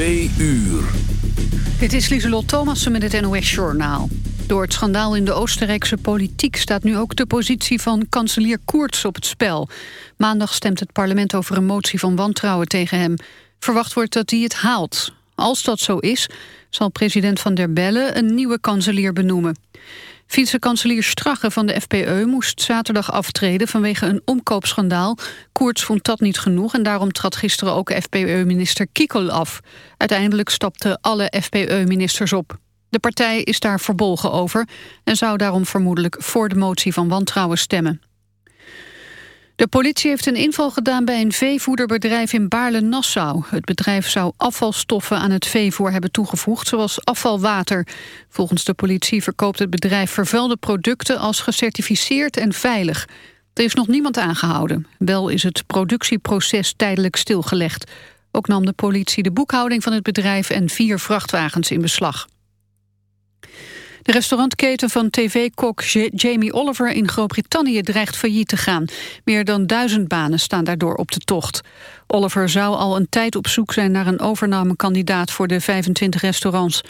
Twee uur. Dit is Lieselot Thomassen met het NOS-journaal. Door het schandaal in de Oostenrijkse politiek... staat nu ook de positie van kanselier Koerts op het spel. Maandag stemt het parlement over een motie van wantrouwen tegen hem. Verwacht wordt dat hij het haalt. Als dat zo is, zal president Van der Bellen een nieuwe kanselier benoemen. Vice-kanselier Strache van de FPE moest zaterdag aftreden vanwege een omkoopschandaal. Koerts vond dat niet genoeg en daarom trad gisteren ook FPE-minister Kiekel af. Uiteindelijk stapten alle FPE-ministers op. De partij is daar verbolgen over en zou daarom vermoedelijk voor de motie van wantrouwen stemmen. De politie heeft een inval gedaan bij een veevoederbedrijf in Baarle-Nassau. Het bedrijf zou afvalstoffen aan het veevoer hebben toegevoegd, zoals afvalwater. Volgens de politie verkoopt het bedrijf vervuilde producten als gecertificeerd en veilig. Er is nog niemand aangehouden. Wel is het productieproces tijdelijk stilgelegd. Ook nam de politie de boekhouding van het bedrijf en vier vrachtwagens in beslag. De restaurantketen van tv-kok Jamie Oliver in Groot-Brittannië dreigt failliet te gaan. Meer dan duizend banen staan daardoor op de tocht. Oliver zou al een tijd op zoek zijn naar een overnamekandidaat voor de 25 restaurants.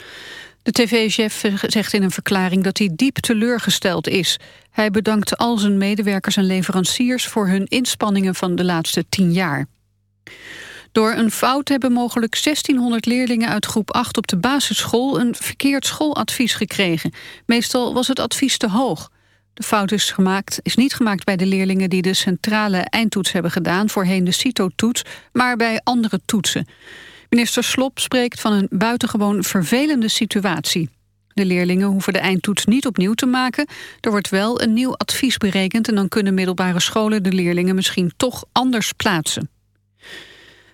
De tv-chef zegt in een verklaring dat hij diep teleurgesteld is. Hij bedankt al zijn medewerkers en leveranciers voor hun inspanningen van de laatste tien jaar. Door een fout hebben mogelijk 1600 leerlingen uit groep 8 op de basisschool een verkeerd schooladvies gekregen. Meestal was het advies te hoog. De fout is, gemaakt, is niet gemaakt bij de leerlingen die de centrale eindtoets hebben gedaan, voorheen de CITO-toets, maar bij andere toetsen. Minister Slop spreekt van een buitengewoon vervelende situatie. De leerlingen hoeven de eindtoets niet opnieuw te maken. Er wordt wel een nieuw advies berekend... en dan kunnen middelbare scholen de leerlingen misschien toch anders plaatsen.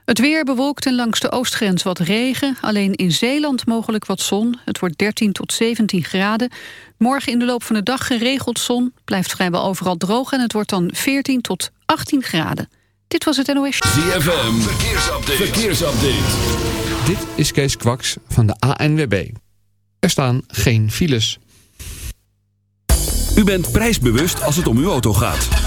Het weer bewolkt en langs de oostgrens wat regen. Alleen in Zeeland mogelijk wat zon. Het wordt 13 tot 17 graden. Morgen in de loop van de dag geregeld zon. Blijft vrijwel overal droog en het wordt dan 14 tot 18 graden. Dit was het NOS. ZFM, verkeersupdate. verkeersupdate. Dit is Kees Kwaks van de ANWB. Er staan geen files. U bent prijsbewust als het om uw auto gaat.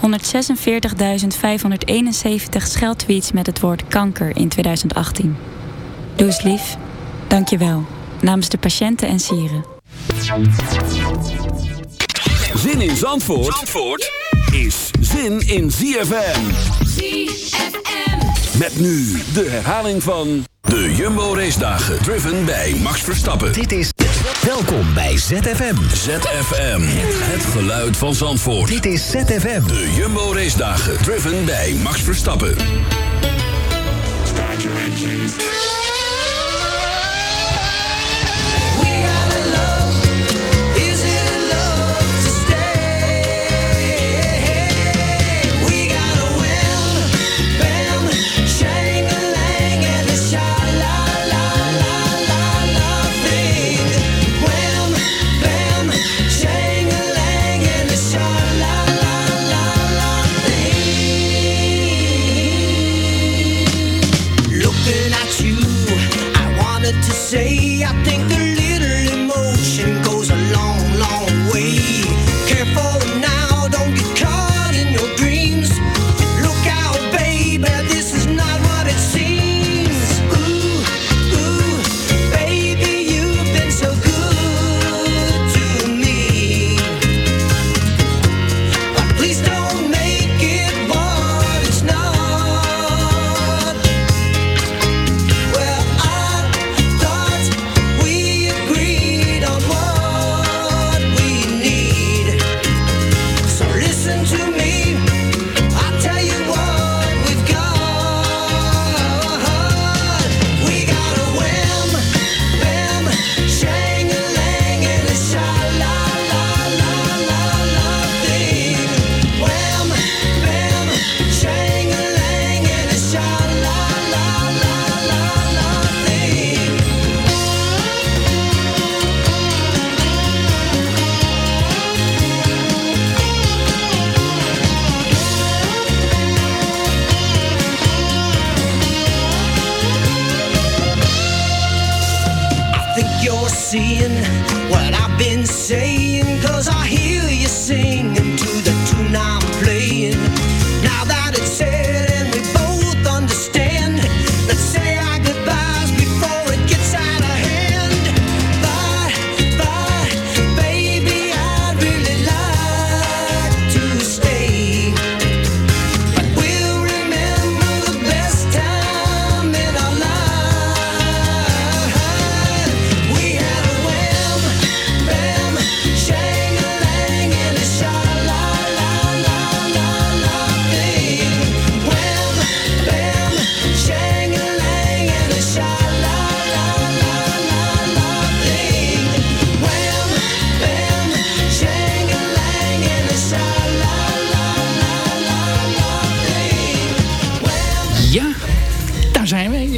146.571 scheldtweets met het woord kanker in 2018. Doe eens lief. Dank je wel. Namens de patiënten en sieren. Zin in Zandvoort, Zandvoort is zin in ZFM. ZFM. Met nu de herhaling van de Jumbo Race Dagen. Driven bij Max Verstappen. Dit is Welkom bij ZFM. ZFM. Het geluid van Zandvoort. Dit is ZFM. De Jumbo Race Dagen. Driven bij Max Verstappen. say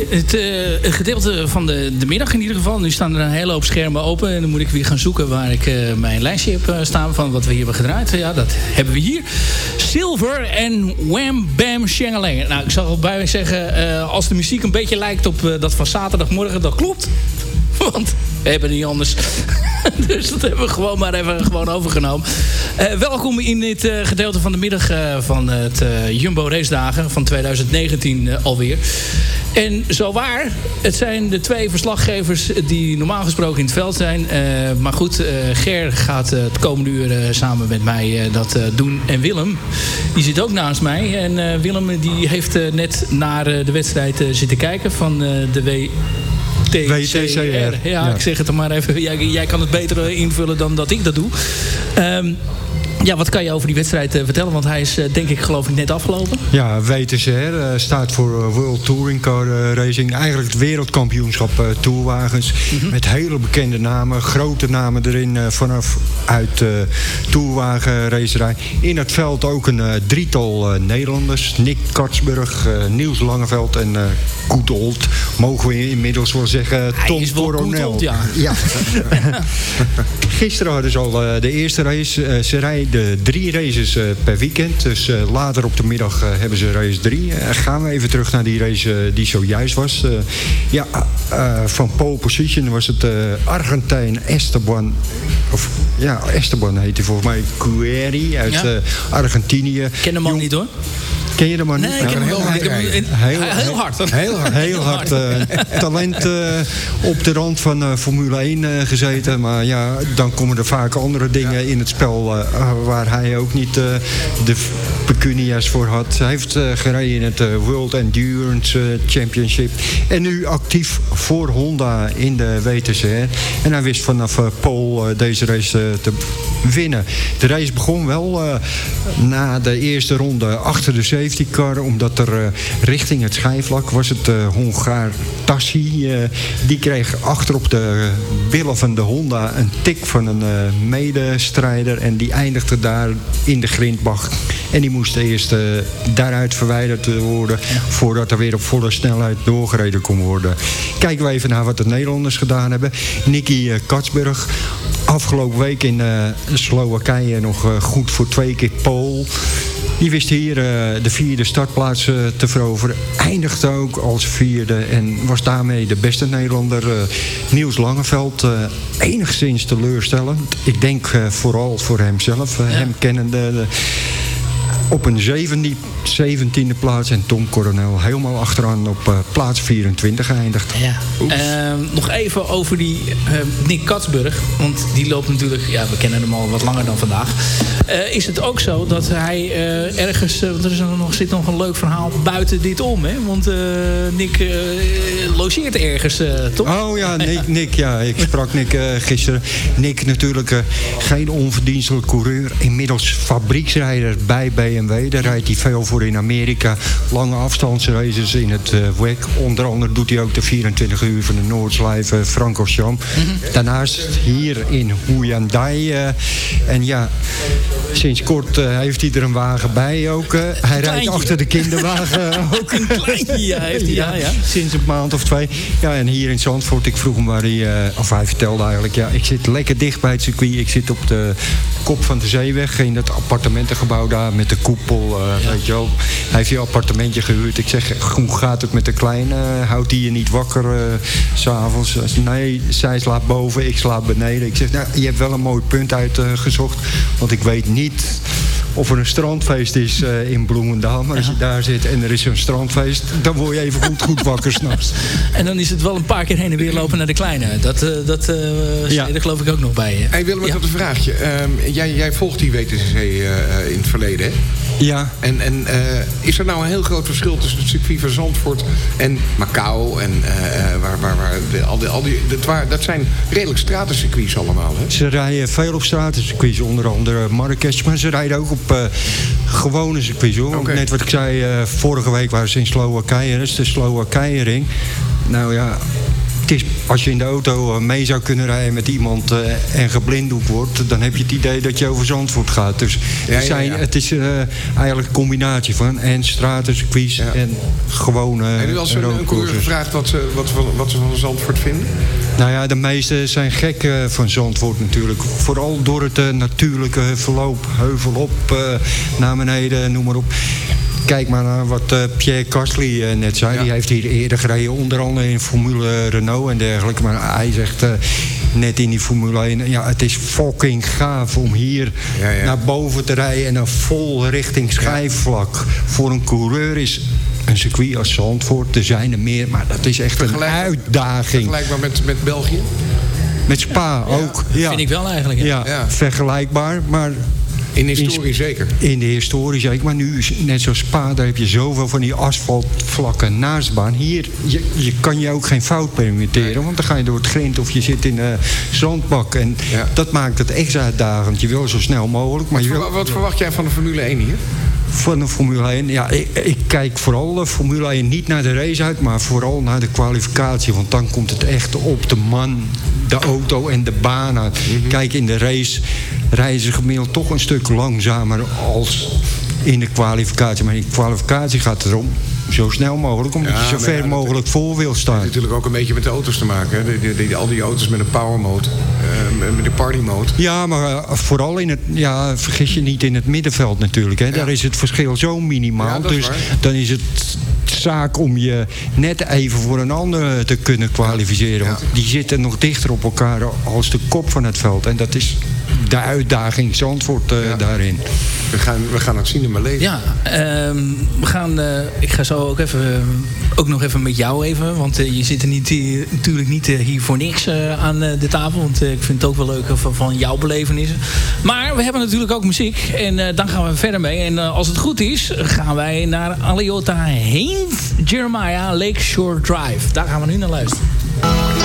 het eh, een gedeelte van de, de middag in ieder geval. Nu staan er een hele hoop schermen open. En dan moet ik weer gaan zoeken waar ik eh, mijn lijstje heb eh, staan van wat we hier hebben gedraaid. Ja, dat hebben we hier. Silver en Wham Bam Shangalang. Nou, ik zal er bij zeggen, als de muziek een beetje lijkt op dat van zaterdagmorgen, dat klopt. Want we hebben niet anders. dus dat hebben we gewoon maar even gewoon overgenomen. Eh, welkom in dit eh, gedeelte van de middag eh, van het Jumbo Race Dagen van 2019 eh, alweer. En zo waar, het zijn de twee verslaggevers die normaal gesproken in het veld zijn. Maar goed, Ger gaat het komende uur samen met mij dat doen. En Willem, die zit ook naast mij. En Willem die heeft net naar de wedstrijd zitten kijken van de W... WTCR. Ja, ik zeg het er maar even. Jij, jij kan het beter eh, invullen dan dat ik dat doe. Ehm, ja, wat kan je over die wedstrijd eh, vertellen? Want hij is eh, denk ik geloof ik net afgelopen. Ja, WTCR eh, staat voor World Touring Car Racing. Eigenlijk het wereldkampioenschap eh, tourwagens. Met hele bekende namen, grote namen erin vanaf uit uh, tourwagenracerij. In het veld ook een drietal Nederlanders. Nick Katsburg, Niels Langeveld en Old. Mogen we inmiddels wel zeggen Tom is wel Coronel. Ja. ja. Gisteren hadden ze al de eerste race. Ze rijden drie races eh, per weekend. Dus eh, later op de middag eh, hebben ze race drie. Gaan we even terug naar die race die zojuist was. Ja, van pole position was het Argentijn Esteban. Of ja, Esteban heet hij volgens mij. Cueri uit Ja. Argentinië. ken hem al niet hoor. Ken je de man niet? Nee, ik ken hem wel. Heel, hard. Heel hard. Heel hard. talent op de rand van Formule 1 eh, gezeten. Maar ja, dan komen er vaak andere dingen in het spel... waar hij ook niet eh, de pecunia's voor had. Hij heeft eh, gereden in het eh, World Endurance Championship. En nu actief voor Honda in de WTCR. En hij wist vanaf eh, deze race te winnen. De race begon wel na de eerste ronde achter de safety car. Omdat er richting het schijfvlak was het Hongaar Tassi. die kreeg achter op de billen van de Honda een tik van een medestrijder. En die daar in de grindbach. En die moest eerst eh, daaruit verwijderd worden... voordat er weer op volle snelheid doorgereden kon worden. Kijken we even naar wat de Nederlanders gedaan hebben. Nicky eh, Katsburg, afgelopen week in eh, Slowakije nog goed voor twee keer pole. Die wist hier eh, de vierde startplaats eh, te veroveren. Eindigde ook als vierde en was daarmee de beste Nederlander. eh, Niels Langeveld, enigszins teleurstellend. Ik denk vooral voor hemzelf, hem kennende. Op een zevende, zeventiende plaats. En Tom Coronel helemaal achteraan op eh, plaats 24 geëindigd. Ja. Ehm, nog even over die eh, Nick Katsburg. Want die loopt natuurlijk... Ja, we kennen hem al wat langer dan vandaag. Eh, is het ook zo dat hij ergens... want er is nog, zit nog een leuk verhaal buiten dit om, hè? Want Nick logeert ergens, toch? Oh ja, Nick, Nick ja, ik sprak Nick gisteren. Nick natuurlijk geen onverdienstelijk coureur. Inmiddels fabrieksrijder bij BMW. Daar rijdt hij veel voor in Amerika. Lange afstandsraces in het eh WEC. Onder andere doet hij ook de 24 uur van de Noordslijf uh, Francorchamps. Daarnaast hier in Hyundai. eh en ja, sinds kort eh, heeft hij er een wagen bij ook. eh. hij rijdt kleintje. achter de kinderwagen ook. Een kleintje, ja, heeft hij, ja, ja. Sinds een maand of twee. Ja, en hier in Zandvoort, ik vroeg hem waar hij... eh, of hij vertelde eigenlijk, ja, ik zit lekker dicht bij het circuit. Ik zit op de kop van de zeeweg in het appartementengebouw daar met de eh, Weet je wel. Hij heeft een appartementje gehuurd. Ik zeg, hoe gaat het met de kleine? Houdt hij je niet wakker eh, s s'avonds? Nee, zij slaapt boven, ik slaap beneden. Ik zeg, nou, je hebt wel een mooi punt uitgezocht. want ik weet niet of er een strandfeest is eh, in Bloemendaal. Maar als je daar zit en er is een strandfeest... dan word je even goed, goed wakker s'nachts. En dan is het wel een paar keer heen en weer lopen naar de kleine. Dat, eh dat eh Ja. er geloof ik ook nog bij. hè? Hey Willem, ik had een vraagje. Ehm, jij, jij volgt die WTCC eh, eh, in het verleden, hè? Ja. En, en eh, is er nou een heel groot verschil tussen het circuit van Zandvoort en Macau? En eh, eh, waar, waar, waar de, al die, al die, dat, waar, dat zijn redelijk stratencircuits allemaal, hè? Ze rijden veel op stratencircuits, onder andere Marrakesh. Maar ze rijden ook op eh, gewone circuits. Hoor. Net wat ik zei, eh, vorige week waren ze in Slowakije. Dat is de Slowakije-ring. Nou ja, is, als je in de auto eh, mee zou kunnen rijden met iemand en geblinddoekt wordt, dan heb je het idee dat je over Zandvoort gaat. Dus Ja, ja, zijn, ja. het is eigenlijk een combinatie van en straten, circuits en gewone Heb u als een, een coureur gevraagd wat ze, wat, wat ze van Zandvoort vinden? Nou ja, de meesten zijn gek eh, van Zandvoort natuurlijk. Vooral door het eh, natuurlijke verloop. Heuvel op, eh, naar beneden, noem maar op. Kijk maar naar wat Pierre Gasly net zei. Die heeft hier eerder gereden, onder andere in Formule Renault en dergelijke. Maar hij zegt net in die Formule 1... Ja, het is fucking gaaf om hier naar boven te rijden... en dan vol richting schijfvlak. Voor een coureur is een circuit als Zandvoort, er zijn er meer... maar dat is echt een uitdaging. Vergelijkbaar met, met België? Met Spa ook. Ja. Vind ik wel eigenlijk. Ja, vergelijkbaar, maar... In historie zeker? In de historie zeker, maar nu is net zoals Spa... daar heb je zoveel van die asfaltvlakken naast de baan. Hier, je, je kan je ook geen fout permitteren... want dan ga je door het grind of je zit in een zandbak. En dat maakt het extra uitdagend. Je wil zo snel mogelijk, maar Wat, je wil... wat verwacht jij van de Formule 1 hier? Van de Formule 1, ja, ik, ik kijk vooral de Formule 1 niet naar de race uit, maar vooral naar de kwalificatie. Want dan komt het echt op de man, de auto en de baan uit. Kijk, in de race rijden ze gemiddeld toch een stuk langzamer als in de kwalificatie. Maar in de kwalificatie gaat het erom zo snel mogelijk, omdat Ja, je zo ver ja, mogelijk voor wil staan. heeft natuurlijk ook een beetje met de auto's te maken. Al die auto's met een power mode, eh, met de party mode. Ja, maar eh, vooral in het, ja, vergis je niet in het middenveld natuurlijk. Hè. Daar is het verschil zo minimaal. Dus waar. dan is het zaak om je net even voor een ander te kunnen kwalificeren. Want die zitten nog dichter op elkaar als de kop van het veld. En dat is de uitdaging Zandvoort eh, daarin. We gaan, we gaan het zien in mijn leven. Ja, ehm, we gaan, eh, ik ga zo ook, even, eh, ook nog even met jou even. Want je zit er niet, natuurlijk niet hier voor niks eh, aan de tafel. Want ik vind het ook wel leuk van, van jouw belevenissen. Maar we hebben natuurlijk ook muziek. En eh daar gaan we verder mee. En als het goed is, gaan wij naar Aliota Heens Jeremiah Lakeshore Drive. Daar gaan we nu naar luisteren.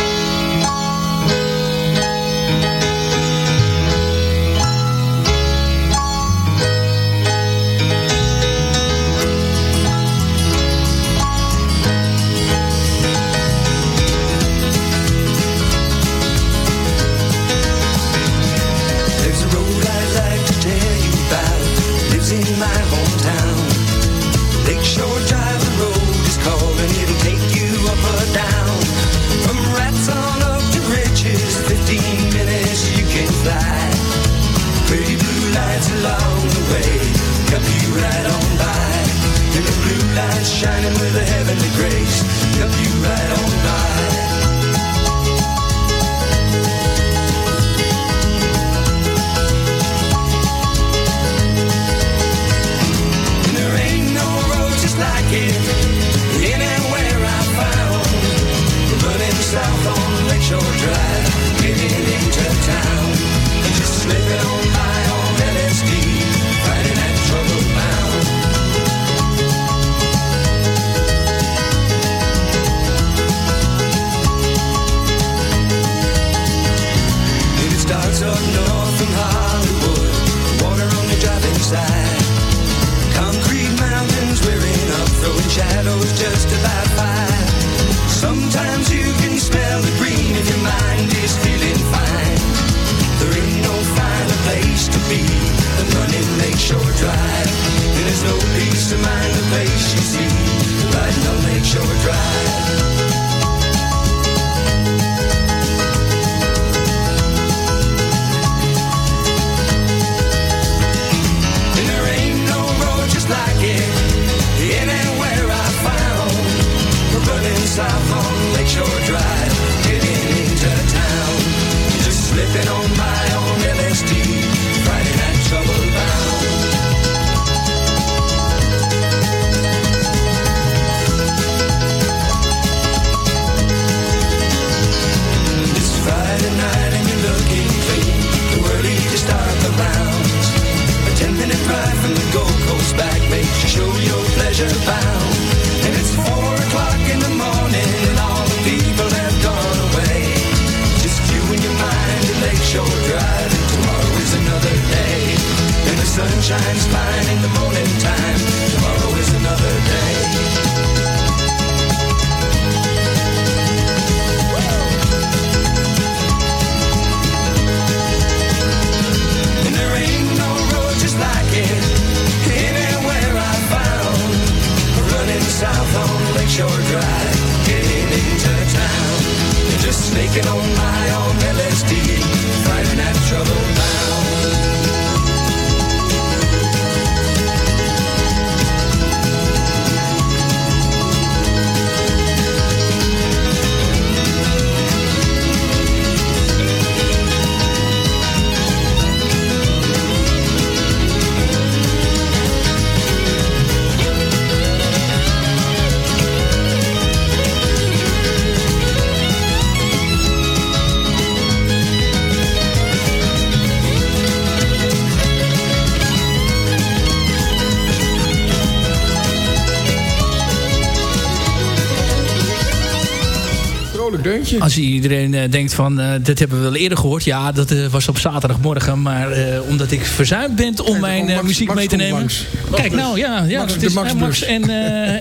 Als iedereen eh, denkt van, eh, dit hebben we wel eerder gehoord. Ja, dat eh, was op zaterdagmorgen. Maar omdat ik verzuimd ben om mijn Max- muziek Max mee te nemen. langs. Kijk nou, ja. ja Max- dat is, Max Max en,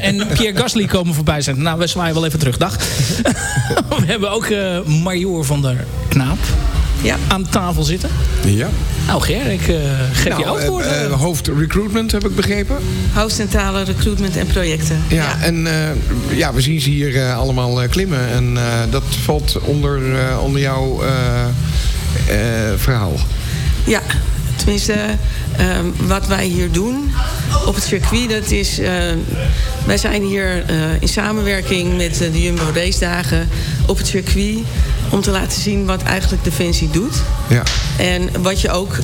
en Pierre Gasly komen voorbij zijn. Nou, we zwaaien wel even terug. Dag. we hebben ook Major van der Knaap aan tafel zitten. Ja. Nou Ger, ik eh, geef Nou, je ook eh, voor. eh, hoofd recruitment heb ik begrepen. Hoofdcentrale recruitment en projecten. Ja, en eh, ja, we zien ze hier eh, allemaal eh, klimmen. En eh, dat valt onder, eh, onder jouw eh, eh, verhaal. Ja, tenminste, ehm, wat wij hier doen op het circuit, dat is... eh, wij zijn hier eh, in samenwerking met eh, de Jumbo Race Dagen op het circuit... om te laten zien wat eigenlijk Defensie doet. Ja. En wat je ook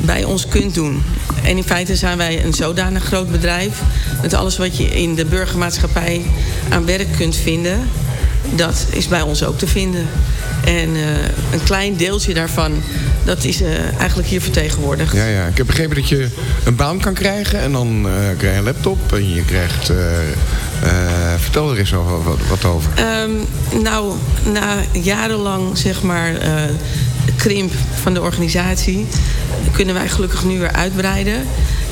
bij ons kunt doen. En in feite zijn wij een zodanig groot bedrijf... dat alles wat je in de burgermaatschappij aan werk kunt vinden... dat is bij ons ook te vinden. En eh, een klein deeltje daarvan, dat is eh, eigenlijk hier vertegenwoordigd. Ja, ja. Ik heb begrepen dat je een baan kan krijgen en dan eh, krijg je een laptop en je krijgt... vertel er eens over, wat, wat over. Ehm, nou, na jarenlang zeg maar krimp van de organisatie kunnen wij gelukkig nu weer uitbreiden.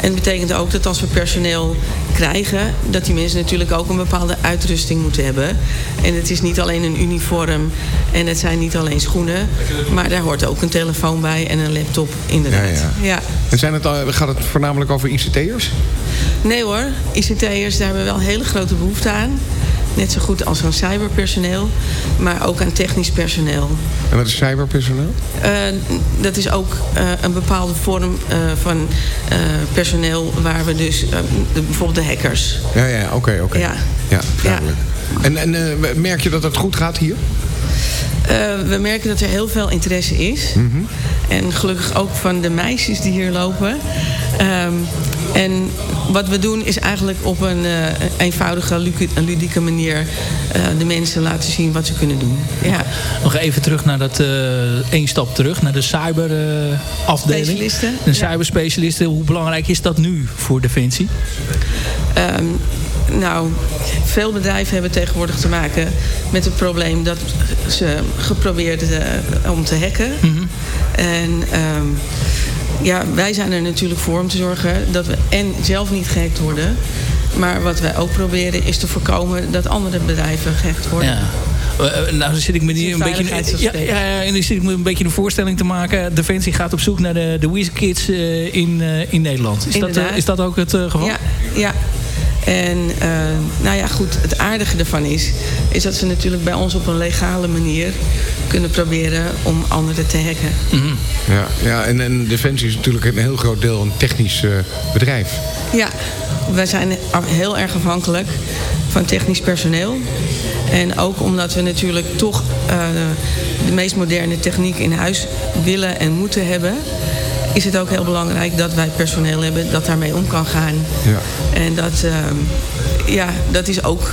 En dat betekent ook dat als we personeel krijgen, dat die mensen natuurlijk ook een bepaalde uitrusting moeten hebben. En het is niet alleen een uniform en het zijn niet alleen schoenen, maar daar hoort ook een telefoon bij en een laptop inderdaad. Ja, ja. En zijn het, gaat het voornamelijk over ICT'ers? Nee hoor, ICT'ers, daar hebben we wel een hele grote behoefte aan. Net zo goed als aan cyberpersoneel, maar ook aan technisch personeel. En wat is cyberpersoneel? Eh, dat is ook eh, een bepaalde vorm eh, van personeel waar we dus, de- bijvoorbeeld de hackers. Ja, ja, oké, oké. Ja. Ja, duidelijk. En, en merk je dat het goed gaat hier? We merken dat er heel veel interesse is. En gelukkig ook van de meisjes die hier lopen. Ehm, en wat we doen is eigenlijk op een eh, eenvoudige, ludieke manier... eh, de mensen laten zien wat ze kunnen doen. Ja. Nog even terug naar dat, eh één stap terug, naar de cyberafdeling. Specialisten, de cyberspecialisten. Hoe belangrijk is dat nu voor Defensie? Ehm, nou, veel bedrijven hebben tegenwoordig te maken met het probleem dat ze geprobeerd om te hacken. En ehm, ja, wij zijn er natuurlijk voor om te zorgen dat we en zelf niet gehackt worden. Maar wat wij ook proberen is te voorkomen dat andere bedrijven gehackt worden. Ja. Eh, eh, nou, dan zit ik me hier een beetje, ja, ja, ja, en dan zit ik me een beetje een voorstelling te maken. Defensie gaat op zoek naar de, de WizKids eh in, in Nederland. Is dat, is dat ook het geval? Ja, ja. En eh, nou ja, goed, het aardige ervan is... is dat ze natuurlijk bij ons op een legale manier kunnen proberen om anderen te hacken. Ja, ja en, en Defensie is natuurlijk een heel groot deel een technisch eh, bedrijf. Ja, wij zijn heel erg afhankelijk van technisch personeel. En ook omdat we natuurlijk toch eh, de meest moderne techniek in huis willen en moeten hebben... is het ook heel belangrijk dat wij personeel hebben dat daarmee om kan gaan. Ja. En dat, ehm, ja, dat is ook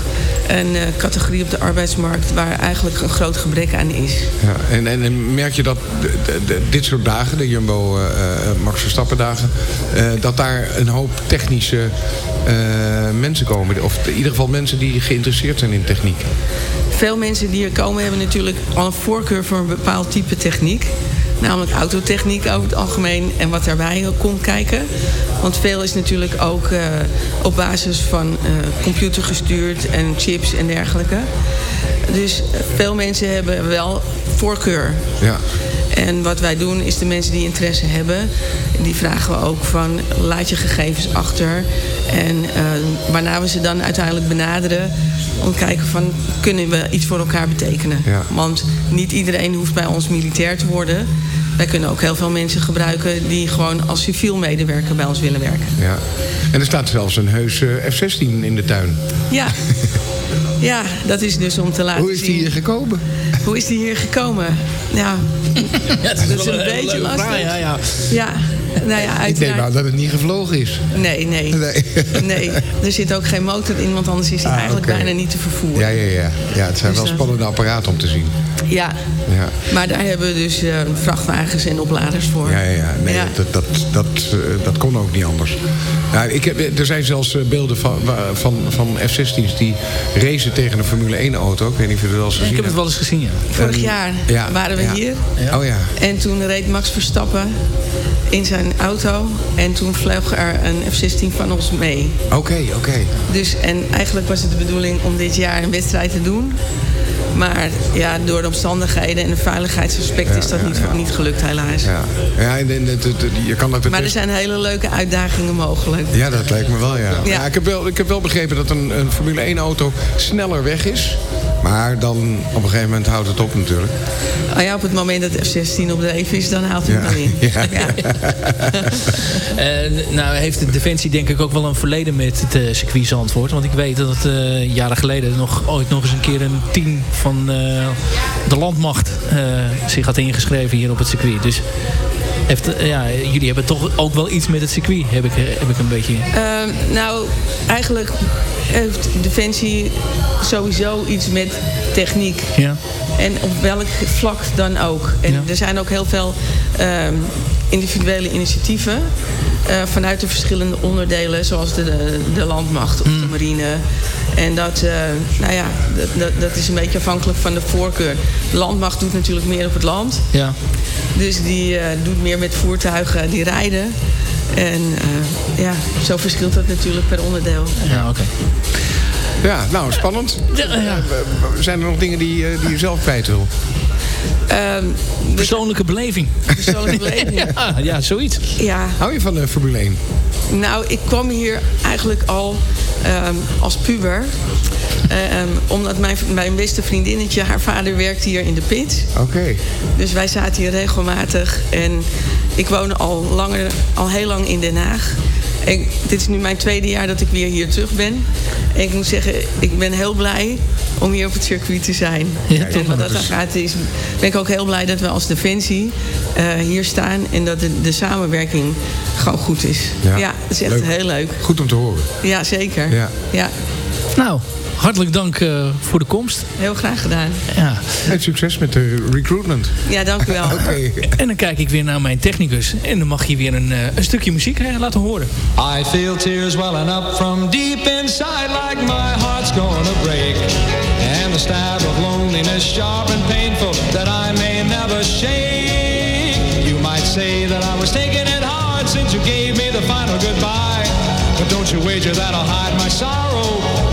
een eh, categorie op de arbeidsmarkt waar eigenlijk een groot gebrek aan is. Ja, en, en, en merk je dat dit soort dagen, de Jumbo eh, eh, Max Verstappen dagen... dat daar een hoop technische mensen komen? Of in ieder geval mensen die geïnteresseerd zijn in techniek. Veel mensen die hier komen hebben natuurlijk al een voorkeur voor een bepaald type techniek. Namelijk autotechniek over het algemeen en wat daarbij komt kijken. Want veel is natuurlijk ook eh, op basis van eh, computer gestuurd en chips en dergelijke. Dus eh, veel mensen hebben wel voorkeur. Ja. En wat wij doen is de mensen die interesse hebben, die vragen we ook van laat je gegevens achter. En eh, waarna we ze dan uiteindelijk benaderen om te kijken van kunnen we iets voor elkaar betekenen. Ja. Want niet iedereen hoeft bij ons militair te worden. Wij kunnen ook heel veel mensen gebruiken die gewoon als civiel medewerker bij ons willen werken. Ja. En er staat zelfs een heus eh, F-16 in de tuin. Ja. ja, dat is dus om te laten Hoe is die zien. hier gekomen? Hoe is die hier gekomen? Ja, dat is, wel een een beetje lastig. vraag, ja, ja. ja, nou ja, Ik denk uiteraard. nou dat het niet gevlogen is. Nee, nee, Nee. nee. Er zit ook geen motor in, want anders is hij Ah, eigenlijk bijna niet te vervoeren. Ja, ja, ja. ja het zijn Dus, wel spannende apparaten om te zien. Ja, Ja. maar daar hebben we dus eh, vrachtwagens en opladers voor. Ja, ja, ja. Nee, Ja. Dat, dat, dat, eh, dat kon ook niet anders. Nou, ik heb, er zijn zelfs eh, beelden van, van, van F-16's die racen tegen een Formule 1-auto. Ik weet niet of je dat wel eens gezien Ik heb het wel eens gezien, ja. Vorig jaar ja, waren we ja. hier. Oh ja. En toen reed Max Verstappen in zijn auto. En toen vloog er een F-16 van ons mee. Oké, oké. Dus, en eigenlijk was het de bedoeling om dit jaar een wedstrijd te doen. Maar ja, door de omstandigheden en de veiligheidsaspect Ja, is dat ja, niet, ja. niet gelukt helaas. Ja, ja en, je kan dat Maar er zijn hele leuke uitdagingen mogelijk. Ja, dat lijkt me wel, ja. Ja. ja. ik, heb wel ik heb wel begrepen dat een, een Formule 1-auto sneller weg is. Maar dan op een gegeven moment houdt het op natuurlijk. Oh ja, op het moment dat F-16 op de even is, dan haalt hij hem Ja. in. Ja. Eh, nou heeft de Defensie denk ik ook wel een verleden met het eh, circuit Zandvoort. Want ik weet dat het eh, jaren geleden nog, ooit nog eens een keer een team van eh, de landmacht eh, zich had ingeschreven hier op het circuit. Dus heeft, eh, ja, jullie hebben toch ook wel iets met het circuit, heb ik, heb ik een beetje... Ehm, nou, eigenlijk heeft Defensie sowieso iets met techniek. Ja. En op welk vlak dan ook. En Ja. er zijn ook heel veel ehm, individuele initiatieven. eh, vanuit de verschillende onderdelen, zoals de, de, de landmacht of de marine. En dat, eh, nou ja, dat, dat, dat is een beetje afhankelijk van de voorkeur. De landmacht doet natuurlijk meer op het land. Ja. Dus die eh, doet meer met voertuigen die rijden. En eh, ja, zo verschilt dat natuurlijk per onderdeel. Ja, oké. Ja, nou, spannend. Ja. Eh, Zijn er nog dingen die, die je zelf kwijt wil? Ehm, Persoonlijke beleving. Persoonlijke beleving. ja, ja, zoiets. ja, Hou je van de Formule 1? nou, ik kwam hier eigenlijk al ehm, als puber. Ehm, omdat mijn, mijn beste vriendinnetje, haar vader werkt hier in de pit. Oké. Dus wij zaten hier regelmatig. En ik woon al, langer, al heel lang in Den Haag. En dit is nu mijn tweede jaar dat ik weer hier terug ben. En ik moet zeggen, ik ben heel blij om hier op het circuit te zijn. Ja, en wat dat dan gaat, is, ben ik ook heel blij dat we als Defensie eh, hier staan. En dat de, de samenwerking gewoon goed is. Ja. Ja, dat is echt Leuk. heel leuk. Goed om te horen. Ja, zeker. Ja. ja Nou, hartelijk dank eh, voor de komst. heel graag gedaan. Ja. En succes met de recruitment. Ja, dank u wel. Oké. En dan kijk ik weer naar mijn technicus. En dan mag je weer een, eh, een stukje muziek eh, laten horen. I feel tears welling up from deep inside like my heart's gonna break. And the stab of loneliness sharp and painful that I may never shake. You might say that I was taking it hard since you gave me the final goodbye. But don't you wager that I'll hide my sorrow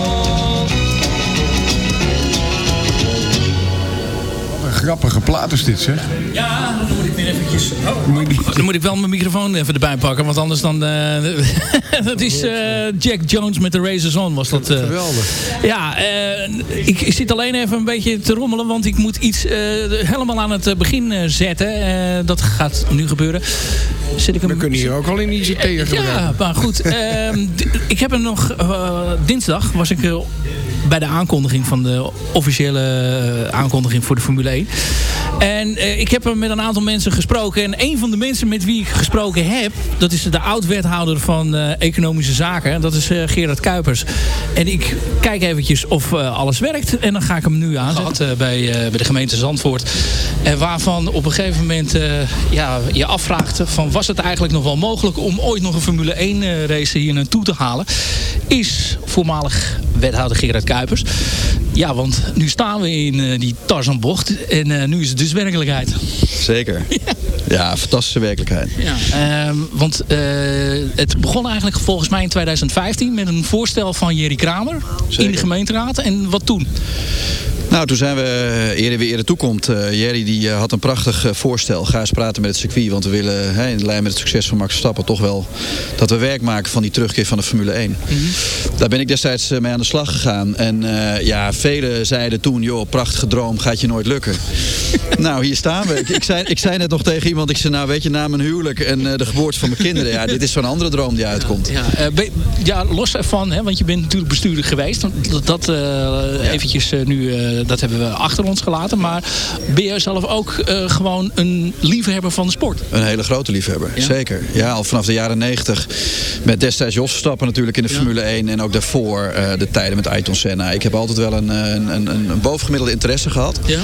Grappige plaat is dit, zeg. Ja, dan moet ik weer eventjes... Oh, dan moet ik wel mijn microfoon even erbij pakken, want anders dan... eh, dat is eh, Jack Jones met de Razors On, was dat. eh. Geweldig. Ja, eh, ik, ik zit alleen even een beetje te rommelen, want ik moet iets eh, helemaal aan het begin eh, zetten. Eh, dat gaat nu gebeuren. Zit ik hem... We kunnen hier ook al in ICT gebruiken. Ja, maar goed. ehm, ik heb hem nog... dinsdag was ik eh, bij de aankondiging van de officiële eh, aankondiging voor de Formule 1. En eh, ik heb met een aantal mensen gesproken. En een van de mensen met wie ik gesproken heb... dat is de oud-wethouder van eh, Economische Zaken. Dat is eh, Gerard Kuipers. En ik kijk eventjes of alles werkt. En dan ga ik hem nu eh, bij, bij de gemeente Zandvoort. En waarvan op een gegeven moment ja, je afvraagt... van was het eigenlijk nog wel mogelijk... om ooit nog een Formule 1 eh, race hier naartoe te halen... is voormalig wethouder Gerard Kuipers. Ja, want nu staan we in eh, die Tarzanbocht. En eh, nu is het dus werkelijkheid. Zeker. Ja, fantastische werkelijkheid. Ja. Ehm, want eh, het begon eigenlijk volgens mij in 2015 met een voorstel van Jerry Kramer in de gemeenteraad. En wat toen? Nou, toen zijn we eh, eerder weer eerder toekomt. Eh Jerry die eh, had een prachtig voorstel. Ga eens praten met het circuit. Want we willen hè, in lijn met het succes van Max Verstappen toch wel dat we werk maken van die terugkeer van de Formule 1. Daar ben ik destijds mee aan de slag gegaan. En ja, velen zeiden toen, joh, prachtige droom, gaat je nooit lukken. nou, hier staan we. Ik, ik, zei, ik zei net nog tegen iemand, ik zei nou weet je, na mijn huwelijk en de geboorte van mijn kinderen. Ja, dit is zo'n andere droom die uitkomt. Ja, ja los ervan, hè, want je bent natuurlijk bestuurder geweest. Dat, dat eventjes nu, dat hebben we achter ons gelaten. Maar ben jij zelf ook eh, gewoon een liefhebber van de sport? Een hele grote liefhebber, zeker. Ja, al vanaf de jaren 90. Met destijds Jos Verstappen natuurlijk in de Formule 1. En ook daarvoor eh, de tijden met Ayrton Senna. Ik heb altijd wel een, eh, een, een, een bovengemiddelde interesse gehad. Ja?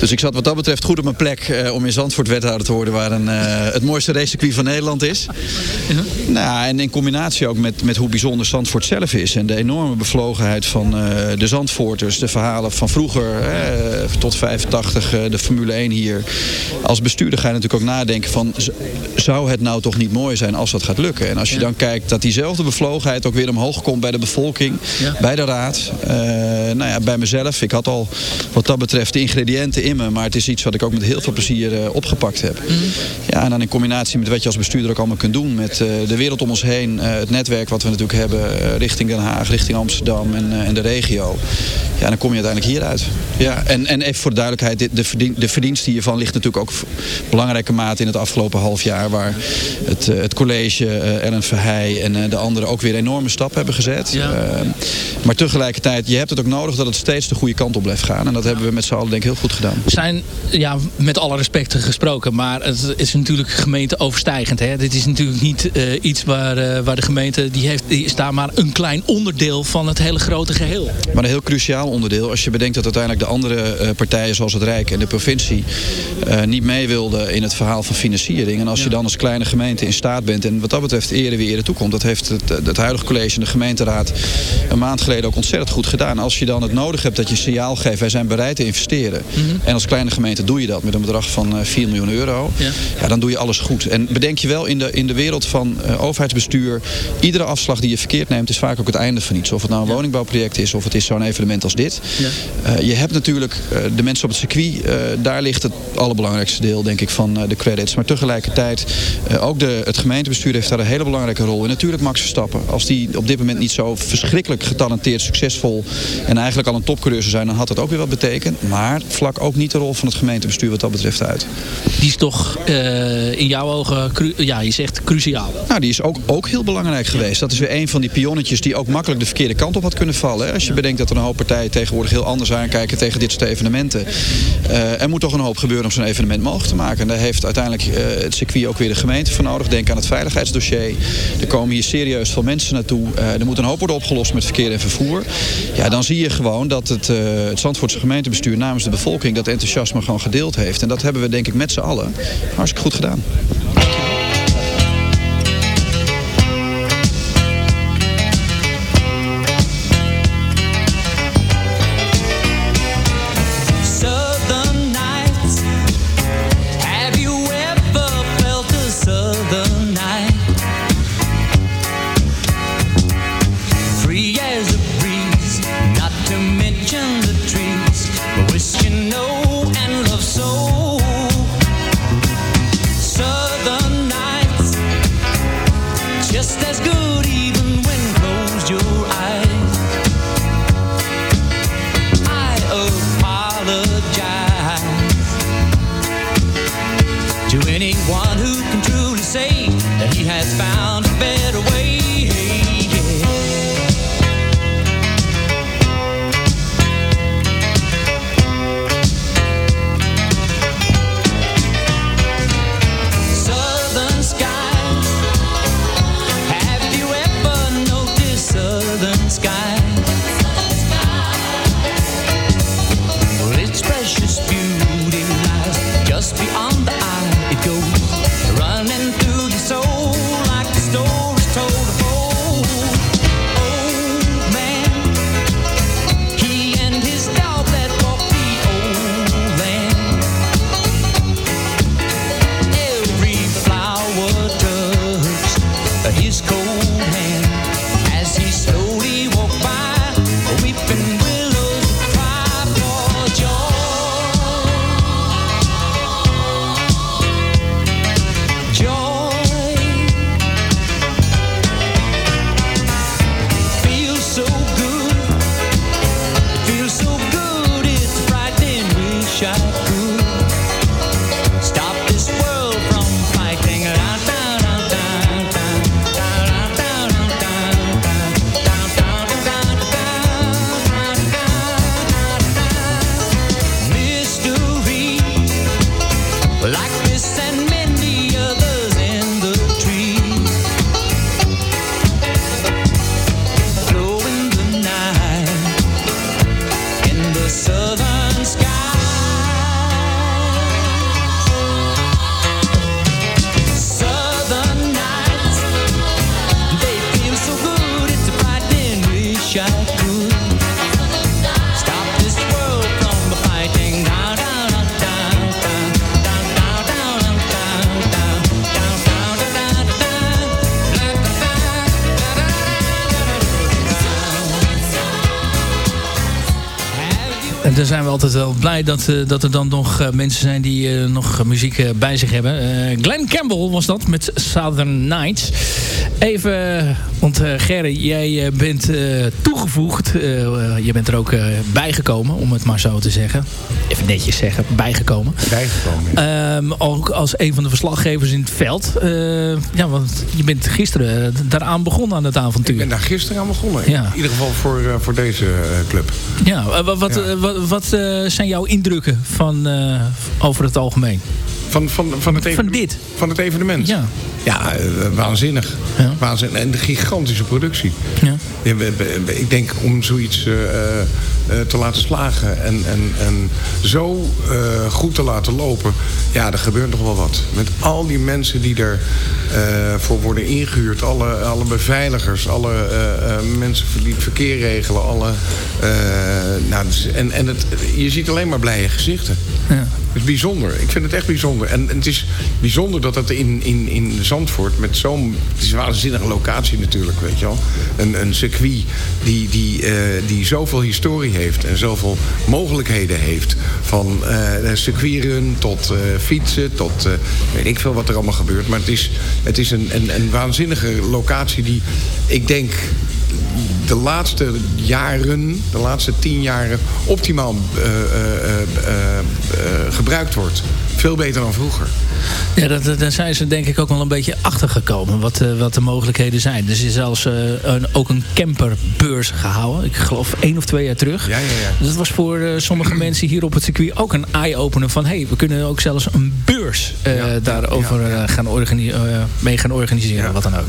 Dus ik zat wat dat betreft goed op mijn plek eh, om in Zandvoort wethouder te worden. Waar een, eh, het mooiste racecircuit van Nederland is. Nou, en in combinatie ook met, met hoe bijzonder Zandvoort zelf is. En de enorme bevlogenheid van eh, de Zandvoorters. De verhalen van vroeger eh, tot 85, eh, de Formule 1 hier. Als bestuurder ga je natuurlijk ook nadenken van... zou het nou toch niet mooi zijn als dat gaat lukken? En als je dan kijkt dat diezelfde bevlogenheid ook weer omhoog komt bij de bevolking. Bij de raad. eh, nou ja, bij mezelf. Ik had al wat dat betreft de ingrediënten in me. Maar het is iets wat ik ook met heel veel plezier eh, opgepakt heb. Ja, en dan in combinatie met wat je als bestuurder ook allemaal kunt doen. Met de wereld om ons heen. het netwerk wat we natuurlijk hebben richting Den Haag, richting Amsterdam en, en de regio. Ja, dan kom je uiteindelijk hieruit. Ja, en, en even voor de duidelijkheid, de, verdien, de verdienste hiervan ligt natuurlijk ook belangrijke mate in het afgelopen half jaar. Waar het, eh, het college, eh, Ellen Verheij en eh, de anderen ook weer enorme stappen hebben gezet. Ja. Maar tegelijkertijd, je hebt het ook nodig dat het steeds de goede kant op blijft gaan. En dat hebben we met z'n allen denk ik heel goed gedaan. zijn, ja, met alle respect gesproken, maar het is natuurlijk gemeenteoverstijgend. Hè? Dit is natuurlijk niet iets waar, waar de gemeente, die, heeft, die is daar maar een klein onderdeel van het hele grote geheel. Maar een heel cruciaal onderdeel. Als je bedenkt dat uiteindelijk de andere eh, partijen zoals het Rijk en de provincie eh, niet mee wilden in het verhaal van financiering. En als je dan als kleine gemeente in staat bent en wat dat betreft eerder weer eerder toekomt. Dat heeft het, het huidige college en de gemeenteraad een maand geleden ook ontzettend goed gedaan. Als je dan het nodig hebt dat je een signaal geeft, wij zijn bereid te investeren. En als kleine gemeente doe je dat met een bedrag van eh, 4 miljoen euro. Ja. Ja, dan doe je alles goed. En bedenk je wel in de, in de wereld van eh, overheidsbestuur, iedere afslag die je verkeerd neemt is vaak ook het einde van iets. Of het nou een woningbouwproject is of het is zo'n evenement als dit. Eh, je hebt natuurlijk eh, de mensen op het circuit, eh, daar ligt het allerbelangrijkste deel denk ik van eh, de credits. Maar tegelijkertijd eh, ook de, het gemeentebestuur heeft daar een hele belangrijke rol. En natuurlijk Max Verstappen. Als die op dit moment niet zo verschrikkelijk getalenteerd, succesvol en eigenlijk al een topcoureur zou zijn, dan had dat ook weer wat betekend. Maar vlak ook niet de rol van het gemeentebestuur wat dat betreft uit. Die is toch eh, in jouw ogen, ja, je zegt cruciaal. Nou, die is ook, ook heel belangrijk geweest. Dat is weer een van die pionnetjes die ook makkelijk de verkeerde kant op had kunnen vallen. hè. Als je bedenkt dat er een hoop partijen tegenwoordig heel anders aankijken tegen dit soort evenementen. Eh, er moet toch een hoop gebeuren om zo'n evenement mogelijk te maken. En daar heeft uiteindelijk eh, het circuit ook weer de gemeente voor nodig. Denk aan het veiligheidsdossier. Er komen hier serieus veel mensen naartoe. Eh, er moet een hoop worden opgelost met verkeer en vervoer. Ja, dan zie je gewoon dat het, het Zandvoortse gemeentebestuur namens de bevolking dat enthousiasme gewoon gedeeld heeft. En dat hebben we denk ik met z'n allen hartstikke goed gedaan. Dat, eh, dat er dan nog eh, mensen zijn die eh, nog muziek bij zich hebben. Glenn Campbell was dat met Southern Nights. Even, want eh Gerry, jij eh, bent eh, toegevoegd. Je bent er ook bijgekomen, om het maar zo te zeggen. Even netjes zeggen, bijgekomen. Bijgekomen. Ehm, ook als een van de verslaggevers in het veld. Ja, want je bent gisteren daaraan begonnen aan het avontuur. Ik ben daar gisteren aan begonnen. Ja. In ieder geval voor, voor deze club. Ja, wat, wat, wat, wat, zijn jouw indrukken van, over het algemeen? Van, van, van, het van dit? Van het evenement? Ja. Ja, eh, waanzinnig. waanzinnig. En de gigantische productie. Ja. Ja, ik denk om zoiets eh, eh, te laten slagen en, en, en zo goed te laten lopen. Ja, er gebeurt nog wel wat. Met al die mensen die er eh, voor worden ingehuurd. Alle, alle beveiligers, alle mensen die het verkeer regelen. Alle, nou, dus- en, en het, je ziet alleen maar blije gezichten. Ja. Het is bijzonder. Ik vind het echt bijzonder. En, en het is bijzonder dat het in, in, in Met zo'n... Waanzinnige locatie natuurlijk, weet je wel. Een, een circuit die, die, eh, die zoveel historie heeft en zoveel mogelijkheden heeft. Van circuitrun tot fietsen, tot weet ik veel wat er allemaal gebeurt. Maar het is, het is een, een, waanzinnige locatie die, ik denk de laatste jaren, de laatste tien jaren, optimaal gebruikt wordt. Veel beter dan vroeger. Ja, dat, daar zijn ze denk ik ook wel een beetje achter gekomen. Wat, eh, wat de mogelijkheden zijn. Er is zelfs eh, een, ook een camperbeurs gehouden. Ik geloof één of twee jaar terug. Ja, ja, ja. Dus dat was voor eh, sommige mensen hier op het circuit ook een eye-opener. Van hé, hey, we kunnen ook zelfs een beurs daarover gaan mee gaan organiseren. Wat dan ook.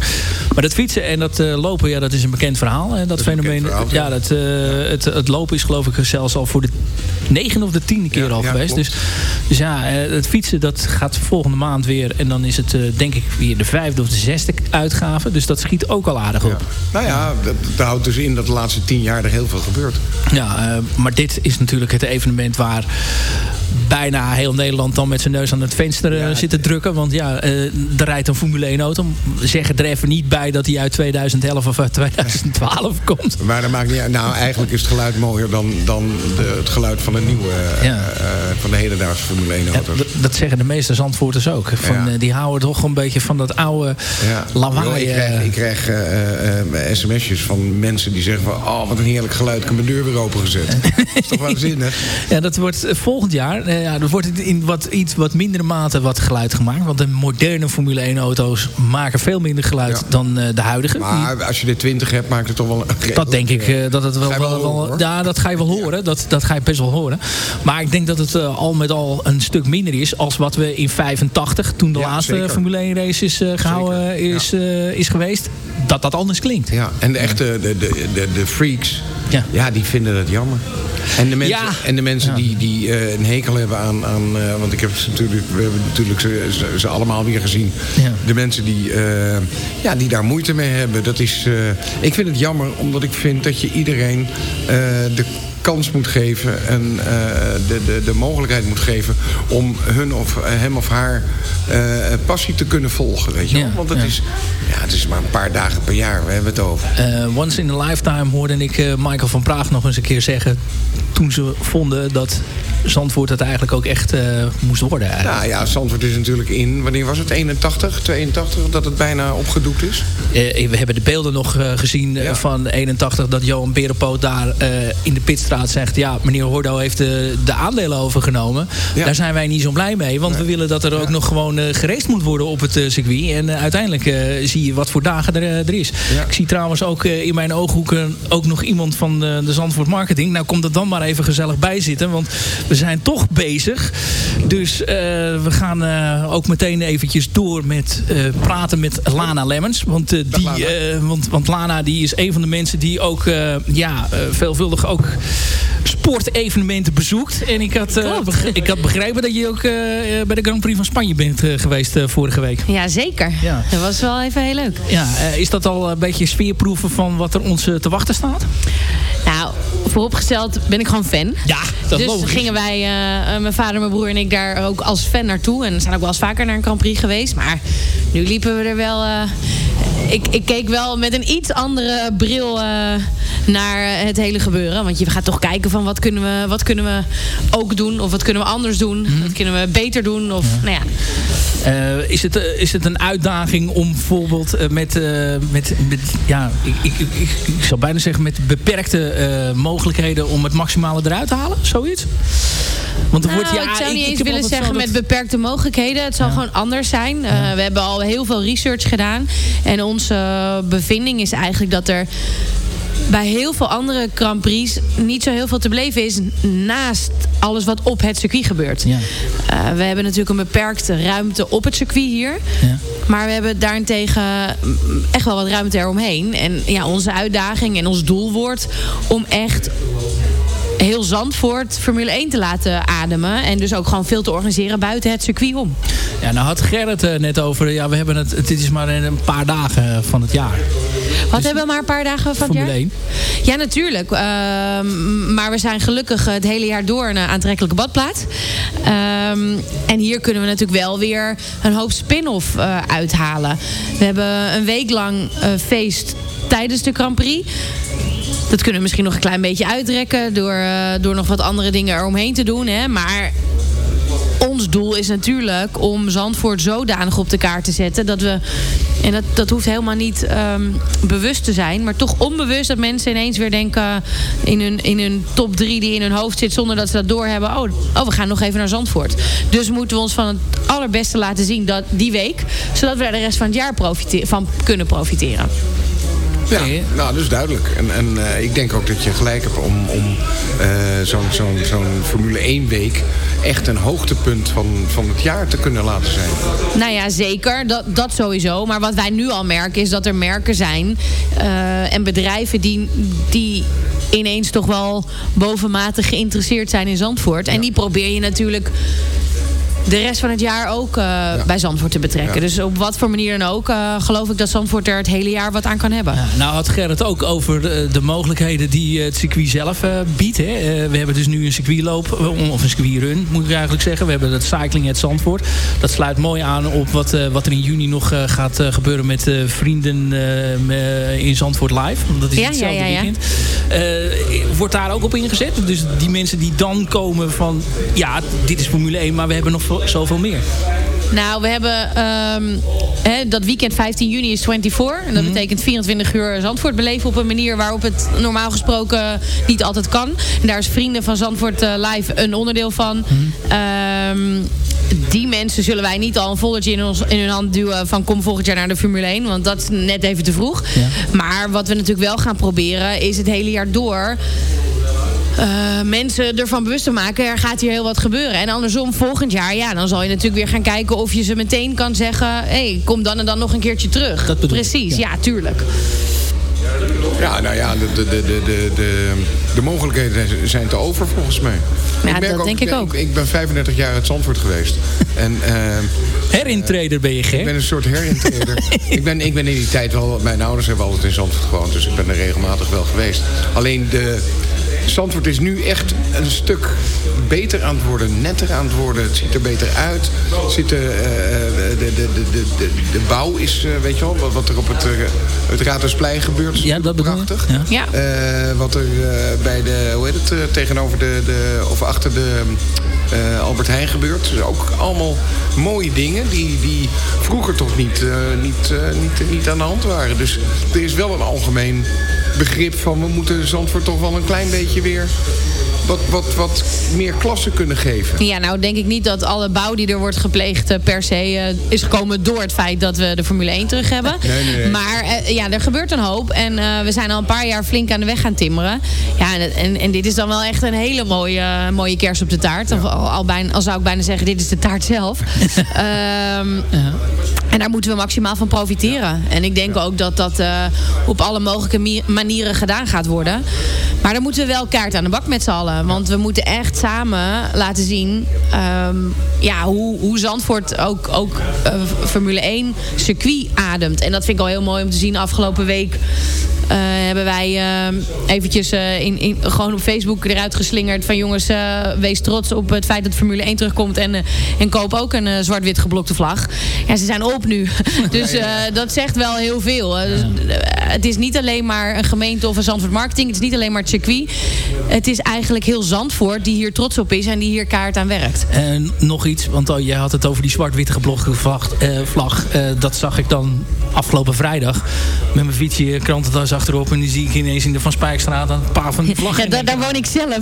Maar dat fietsen en dat lopen, ja, dat is een bekend verhaal. Hè, dat, fenomeen. ja, dat, het, het lopen is geloof ik zelfs al voor de negen of de tiende keer al ja, geweest. Dus, dus ja, eh, het fietsen dat gaat volgende maand weer. En dan is het eh, denk ik weer de vijfde of de zesde uitgave. Dus dat schiet ook al aardig op. Nou ja, dat, dat houdt dus in dat de laatste tien jaar er heel veel gebeurt. Ja, eh, maar dit is natuurlijk het evenement waar bijna heel Nederland dan met zijn neus aan het venster eh, zit te drukken. Want ja, er rijdt een Formule 1 auto. Zeg er even niet bij dat hij uit 2011 of uit 2012 komt. Maar dat maakt niet uit. Nou, eigenlijk is het geluid mooier dan, dan de, het geluid van de nieuwe, Ja. van de hedendaagse Formule 1 auto's. Dat, dat zeggen de meeste Zandvoorters ook. Van, Ja. eh, die houden toch een beetje van dat oude Ja. lawaai. Ik eh. krijg, ik krijg eh, sms'jes van mensen die zeggen van... oh, wat een heerlijk geluid, ik heb mijn deur weer opengezet. dat is toch waanzinnig? Ja, dat wordt volgend jaar eh, ja, er wordt in wat, iets wat mindere mate wat geluid gemaakt. Want de moderne Formule 1 auto's maken veel minder geluid dan de huidige. Maar als je de 20 hebt, maakt het toch wel... een Dat denk ik dat het wel... Wel wel- horen, wel- hoor. ja, dat ga je wel horen. Dat, dat ga je best wel horen. Maar ik denk dat het al met al een stuk minder is... als wat we in 85, toen de Ja, laatste zeker. Formule 1 race is, eh, gehouden is, eh, is geweest... dat dat anders klinkt. Ja, en de echte de, de, de, de freaks, ja. die vinden het jammer. En de mensen, Ja. en de mensen die, die eh, een hekel hebben aan... aan eh, want ik heb ze natuurlijk, we hebben natuurlijk ze, ze, ze allemaal weer gezien. De mensen die, eh, ja, die daar moeite mee hebben. Dat is, eh, ik vind het jammer, omdat ik vind dat je iedereen eh, de kans moet geven... en eh, de, de, de mogelijkheid moet geven om hun of eh, hem of haar eh, passie te kunnen volgen. Weet je wel? Ja, Want het, ja. is, ja, het is maar een paar dagen per jaar, we hebben het over. Once in a lifetime hoorde ik Michael van Praag nog eens een keer zeggen... toen ze vonden dat Zandvoort het eigenlijk ook echt eh, moest worden. eigenlijk. Nou ja, Zandvoort is natuurlijk in, wanneer was het? 81, 82, dat het bijna opgedoekt is? Eh, we hebben de beelden nog eh, gezien van 81 dat Johan Berenpoot daar in de pitstraat zegt... ja, meneer Hordo heeft de, de aandelen overgenomen. Daar zijn wij niet zo blij mee. Want we willen dat er ook nog gewoon gereest moet worden op het circuit. En uiteindelijk zie je wat voor dagen er, er is. Ik zie trouwens ook in mijn ooghoeken ook nog iemand van de, Zandvoort Marketing. Nou, komt er dan maar even gezellig bij zitten. Want we zijn toch bezig. Dus eh, we gaan eh, ook meteen eventjes door met eh, praten met Lana Lemmens. Want, die, want, want Lana die is een van de mensen die ook ja, veelvuldig ook sportevenementen bezoekt. En ik had, ik had begrepen dat je ook bij de Grand Prix van Spanje bent geweest vorige week. Ja, zeker. Ja. Dat was wel even heel leuk. Ja, is dat al een beetje sfeerproeven van wat er ons te wachten staat? Nou, vooropgesteld ben ik gewoon fan. Ja, dat dus logisch. gingen wij, eh, eh, mijn vader, mijn broer en ik, daar ook als fan naartoe. En we zijn ook wel eens vaker naar een Grand Prix geweest. Maar nu liepen we er wel... eh, ik, ik keek wel met een iets andere bril eh, naar het hele gebeuren. Want je gaat toch kijken van wat kunnen we, wat kunnen we ook doen. Of wat kunnen we anders doen. Mhm. Wat kunnen we beter doen. Of, nou ja, Eh, is, het, eh, is het een uitdaging om bijvoorbeeld met, met, met ja, ik, ik, ik, zou bijna zeggen met beperkte mogelijkheden om het maximale eruit te halen? Zoiets? Want Nou, wordt, ja, ik zou niet eens willen zeggen met beperkte mogelijkheden. Het zal gewoon anders zijn. Eh, we hebben al heel veel research gedaan. En onze bevinding is eigenlijk dat er bij heel veel andere Grand Prix niet zo heel veel te beleven is naast alles wat op het circuit gebeurt. Ja. Eh, we hebben natuurlijk een beperkte ruimte op het circuit hier. Ja. Maar we hebben daarentegen echt wel wat ruimte eromheen. En ja, onze uitdaging en ons doel wordt om echt heel Zandvoort Formule 1 te laten ademen. En dus ook gewoon veel te organiseren buiten het circuit om. Ja, nou had Gerrit eh, net over, ja, we hebben het, het is maar een paar dagen van het jaar. Wat hebben we maar een paar dagen van het Formule jaar? 1. Ja, natuurlijk. Ehm, maar we zijn gelukkig het hele jaar door een aantrekkelijke badplaats. Ehm, en hier kunnen we natuurlijk wel weer een hoop spin-off eh, uithalen. We hebben een week lang eh, feest tijdens de Grand Prix. Dat kunnen we misschien nog een klein beetje uitrekken... door, eh, door nog wat andere dingen eromheen te doen. Hè? Maar ons doel is natuurlijk om Zandvoort zodanig op de kaart te zetten... dat we, en dat, dat hoeft helemaal niet ehm, bewust te zijn... maar toch onbewust dat mensen ineens weer denken... in hun, in hun top drie die in hun hoofd zit... zonder dat ze dat doorhebben. Oh, oh, we gaan nog even naar Zandvoort. Dus moeten we ons van het allerbeste laten zien dat, die week... zodat we er de rest van het jaar van kunnen profiteren. Ja, nou, dat is duidelijk. En, en eh, ik denk ook dat je gelijk hebt om, om eh, zo'n zo'n zo'n Formule 1 week echt een hoogtepunt van, van het jaar te kunnen laten zijn. Nou ja, zeker. Dat, dat sowieso. Maar wat wij nu al merken is dat er merken zijn eh, en bedrijven die, die ineens toch wel bovenmatig geïnteresseerd zijn in Zandvoort. En die probeer je natuurlijk de rest van het jaar ook eh, bij Zandvoort te betrekken. Ja. Dus op wat voor manier dan ook eh, geloof ik dat Zandvoort er het hele jaar wat aan kan hebben. Nou had Gerrit ook over de, de mogelijkheden die eh, het circuit zelf biedt. Hè. We hebben dus nu een circuitloop, of een circuitrun moet ik eigenlijk zeggen. We hebben het Cycling het Zandvoort. Dat sluit mooi aan op wat, wat er in juni nog gaat gebeuren met vrienden in Zandvoort Live. Want dat is Ja, hetzelfde ja, ja, ja. weekend. Wordt daar ook op ingezet? Dus die mensen die dan komen van... Ja, dit is Formule 1, maar we hebben nog veel- zoveel meer. Nou, we hebben ehm, hè, dat weekend 15 juni is 24. En dat betekent 24 uur Zandvoort beleven op een manier waarop het normaal gesproken niet altijd kan. En daar is Vrienden van Zandvoort eh, Live een onderdeel van. Ehm, die mensen zullen wij niet al een volletje in, ons, in hun hand duwen van kom volgend jaar naar de Formule 1. Want dat is net even te vroeg. Maar wat we natuurlijk wel gaan proberen is het hele jaar door eh, mensen ervan bewust te maken, er gaat hier heel wat gebeuren. En andersom, volgend jaar, ja, dan zal je natuurlijk weer gaan kijken of je ze meteen kan zeggen, hé, hey, kom dan en dan nog een keertje terug. Dat bedoel ik, Precies, ja, tuurlijk. Ja, nou ja, de, de, de, de, de, de mogelijkheden zijn te over volgens mij. Ja, merk dat denk ik ook. Ik, ben 35 jaar uit Zandvoort geweest. En, eh, Herintreder ben je gek. ik ben een soort herintreder. ik, ben, ik ben in die tijd wel... Mijn ouders hebben altijd in Zandvoort gewoond. Dus ik ben er regelmatig wel geweest. Alleen de... Zandvoort is nu echt een stuk beter aan het worden, netter aan het worden. Het ziet er beter uit. Het ziet er, eh, de, de, de, de, de, de bouw is, eh, weet je wel, wat- wat er op het, eh, het Raadhuisplein gebeurt. Ja, dat bedoel ik. prachtig. Ja. Ja. Eh, wat er eh, bij de, hoe heet het, eh, tegenover de, de, of achter de eh, Albert Heijn gebeurt. Dus ook allemaal mooie dingen die, die vroeger toch niet, eh, niet, eh, niet, niet aan de hand waren. Dus er is wel een algemeen begrip van we moeten Zandvoort toch wel een klein beetje weer wat, wat, wat meer klasse kunnen geven. Ja, nou denk ik niet dat alle bouw die er wordt gepleegd eh, per se eh, is gekomen door het feit dat we de Formule 1 terug hebben. Nee, nee, nee. Maar eh, ja, er gebeurt een hoop en we zijn al een paar jaar flink aan de weg gaan timmeren. Ja, en, en, en dit is dan wel echt een hele mooie, mooie kers op de taart. Of al, al, bijna, al zou ik bijna zeggen, dit is de taart zelf. Ehm, En daar moeten we maximaal van profiteren. En ik denk ook dat dat op alle mogelijke manieren gedaan gaat worden. Maar dan moeten we wel kaart aan de bak met z'n allen. Want we moeten echt samen laten zien ehm, ja, hoe, hoe Zandvoort ook, ook eh, Formule 1 circuit ademt. En dat vind ik al heel mooi om te zien. Afgelopen week hebben wij eh, eventjes eh, in, in, gewoon op Facebook eruit geslingerd van jongens, eh, wees trots op het feit dat Formule 1 terugkomt en, eh, en koop ook een eh, zwart-wit geblokte vlag. Ja, ze zijn op nu. dus eh, dat zegt wel heel veel. Eh, dus, eh, het is niet alleen maar een gemeente of een Zandvoort marketing. Het is niet alleen maar het circuit. Het is eigenlijk heel Zandvoort die hier trots op is en die hier kaart aan werkt. En nog iets, want oh, jij had het over die zwart-witte geblokte vlag. eh, vlag. Eh, dat zag ik dan afgelopen vrijdag. Met mijn fietsje, krantentas achterop. En nu zie ik ineens in de Van Spijkstraat een paar van die vlaggen. Ja, daar, daar woon ik zelf.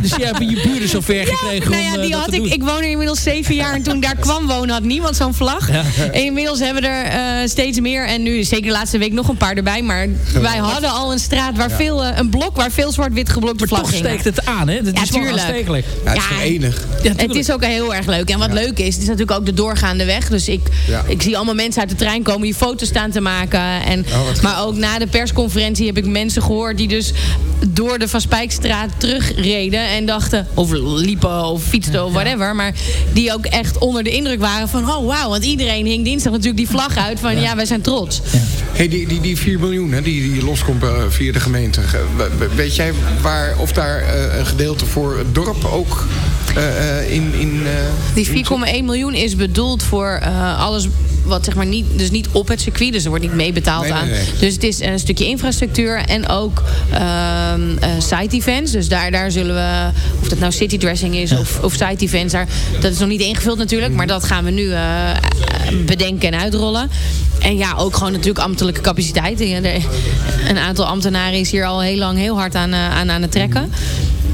Dus jij hebt je buren zo ver gekregen Nou ja, eh, die dat had ik, doen. ik woon er inmiddels zeven jaar en toen ik daar kwam wonen had niemand zo'n vlag. Ja. En inmiddels hebben er eh, steeds meer en nu zeker de laatste week nog een paar erbij. Maar wij hadden al een straat waar veel, eh, een blok waar veel zwart-wit geblokte Maar vlaggen toch steekt het aan, hè? Dat Ja, is wel aanstekelijk. Ja, het is Ja, verenig. het is ook heel erg leuk. En wat leuk is, het is natuurlijk ook de doorgaande weg. Dus ik, Ja. ik zie allemaal mensen uit de trein komen die foto's staan te maken. En, Oh, maar ook na de persconferentie heb ik mensen gehoord die dus door de Van Spijkstraat terugreden. En dachten, of liepen of fietsten of whatever. Maar die ook echt onder de indruk waren van, oh wauw. Want iedereen hing dinsdag natuurlijk die vlag uit van, ja, wij zijn trots. Hey, die, die, die 4 miljoen hè, die, die loskomt eh, via de gemeente. Ge- we- we- Weet jij waar, of daar eh, een gedeelte voor het dorp ook eh, eh, in... in eh, Die in- 4,1 miljoen is bedoeld voor eh, alles wat zeg maar niet, dus niet op het circuit, dus er wordt niet meebetaald Nee, aan. nee. Dus het is een stukje infrastructuur en ook ehm, eh, site events. Dus daar, daar zullen we, of dat nou city dressing is of, of site events, daar, dat is nog niet ingevuld natuurlijk, maar dat gaan we nu eh, eh, bedenken en uitrollen. En ja, ook gewoon natuurlijk ambtelijke capaciteit. Ja, er- Een aantal ambtenaren is hier al heel lang heel hard aan, aan, aan het trekken.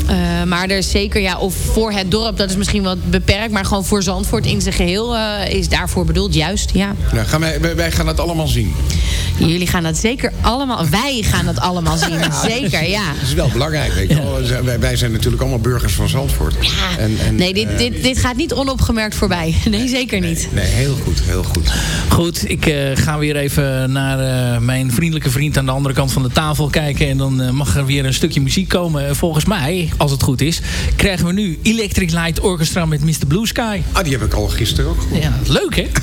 Eh, maar er is zeker, ja, of voor het dorp, dat is misschien wat beperkt. Maar gewoon voor Zandvoort in zijn geheel eh, is daarvoor bedoeld, juist, ja. Nou, gaan wij, gaan het allemaal zien. Jullie gaan dat zeker allemaal, wij gaan dat allemaal zien. Zeker, ja. Dat is wel belangrijk, weet je wel. Wij, wij zijn natuurlijk allemaal burgers van Zandvoort. En, en, Nee, dit, eh, dit, dit gaat niet onopgemerkt voorbij. Nee, zeker niet. Nee, heel goed, heel goed. Goed, ik eh, ga weer even naar eh, mijn vriendelijke vriend aan de andere kant van de tafel kijken. En dan eh, mag er weer een stukje muziek komen. Volgens mij, als het goed is, krijgen we nu Electric Light Orchestra met Mr. Blue Sky. Ah, die heb ik al gisteren ook gehoord. Ja, leuk hè?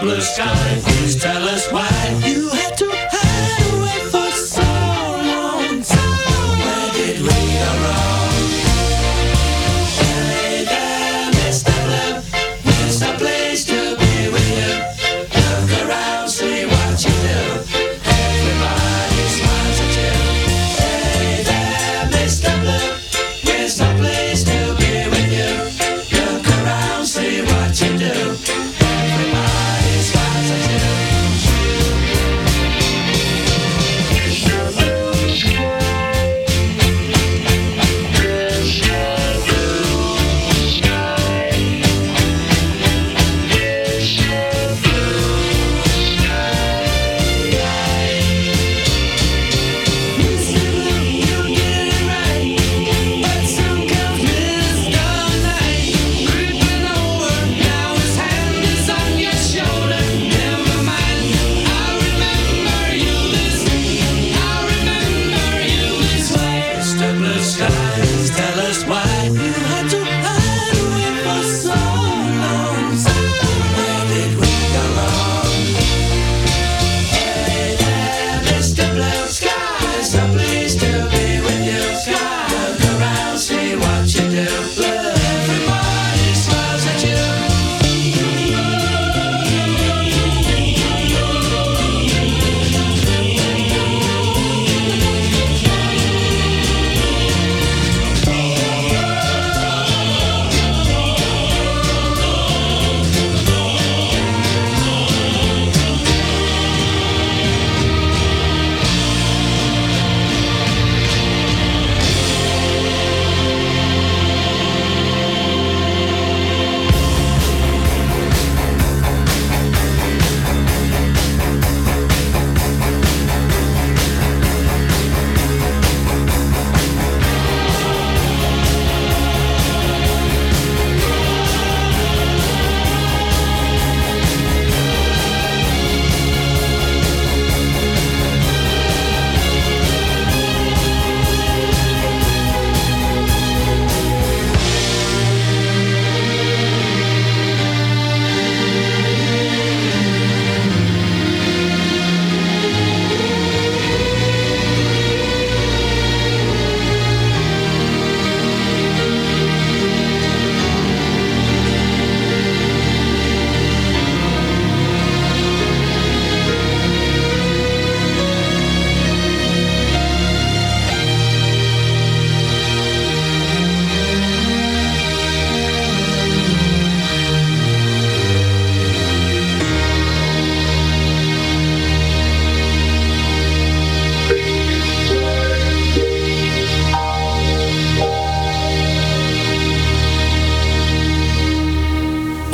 Blue Sky, please tell us why you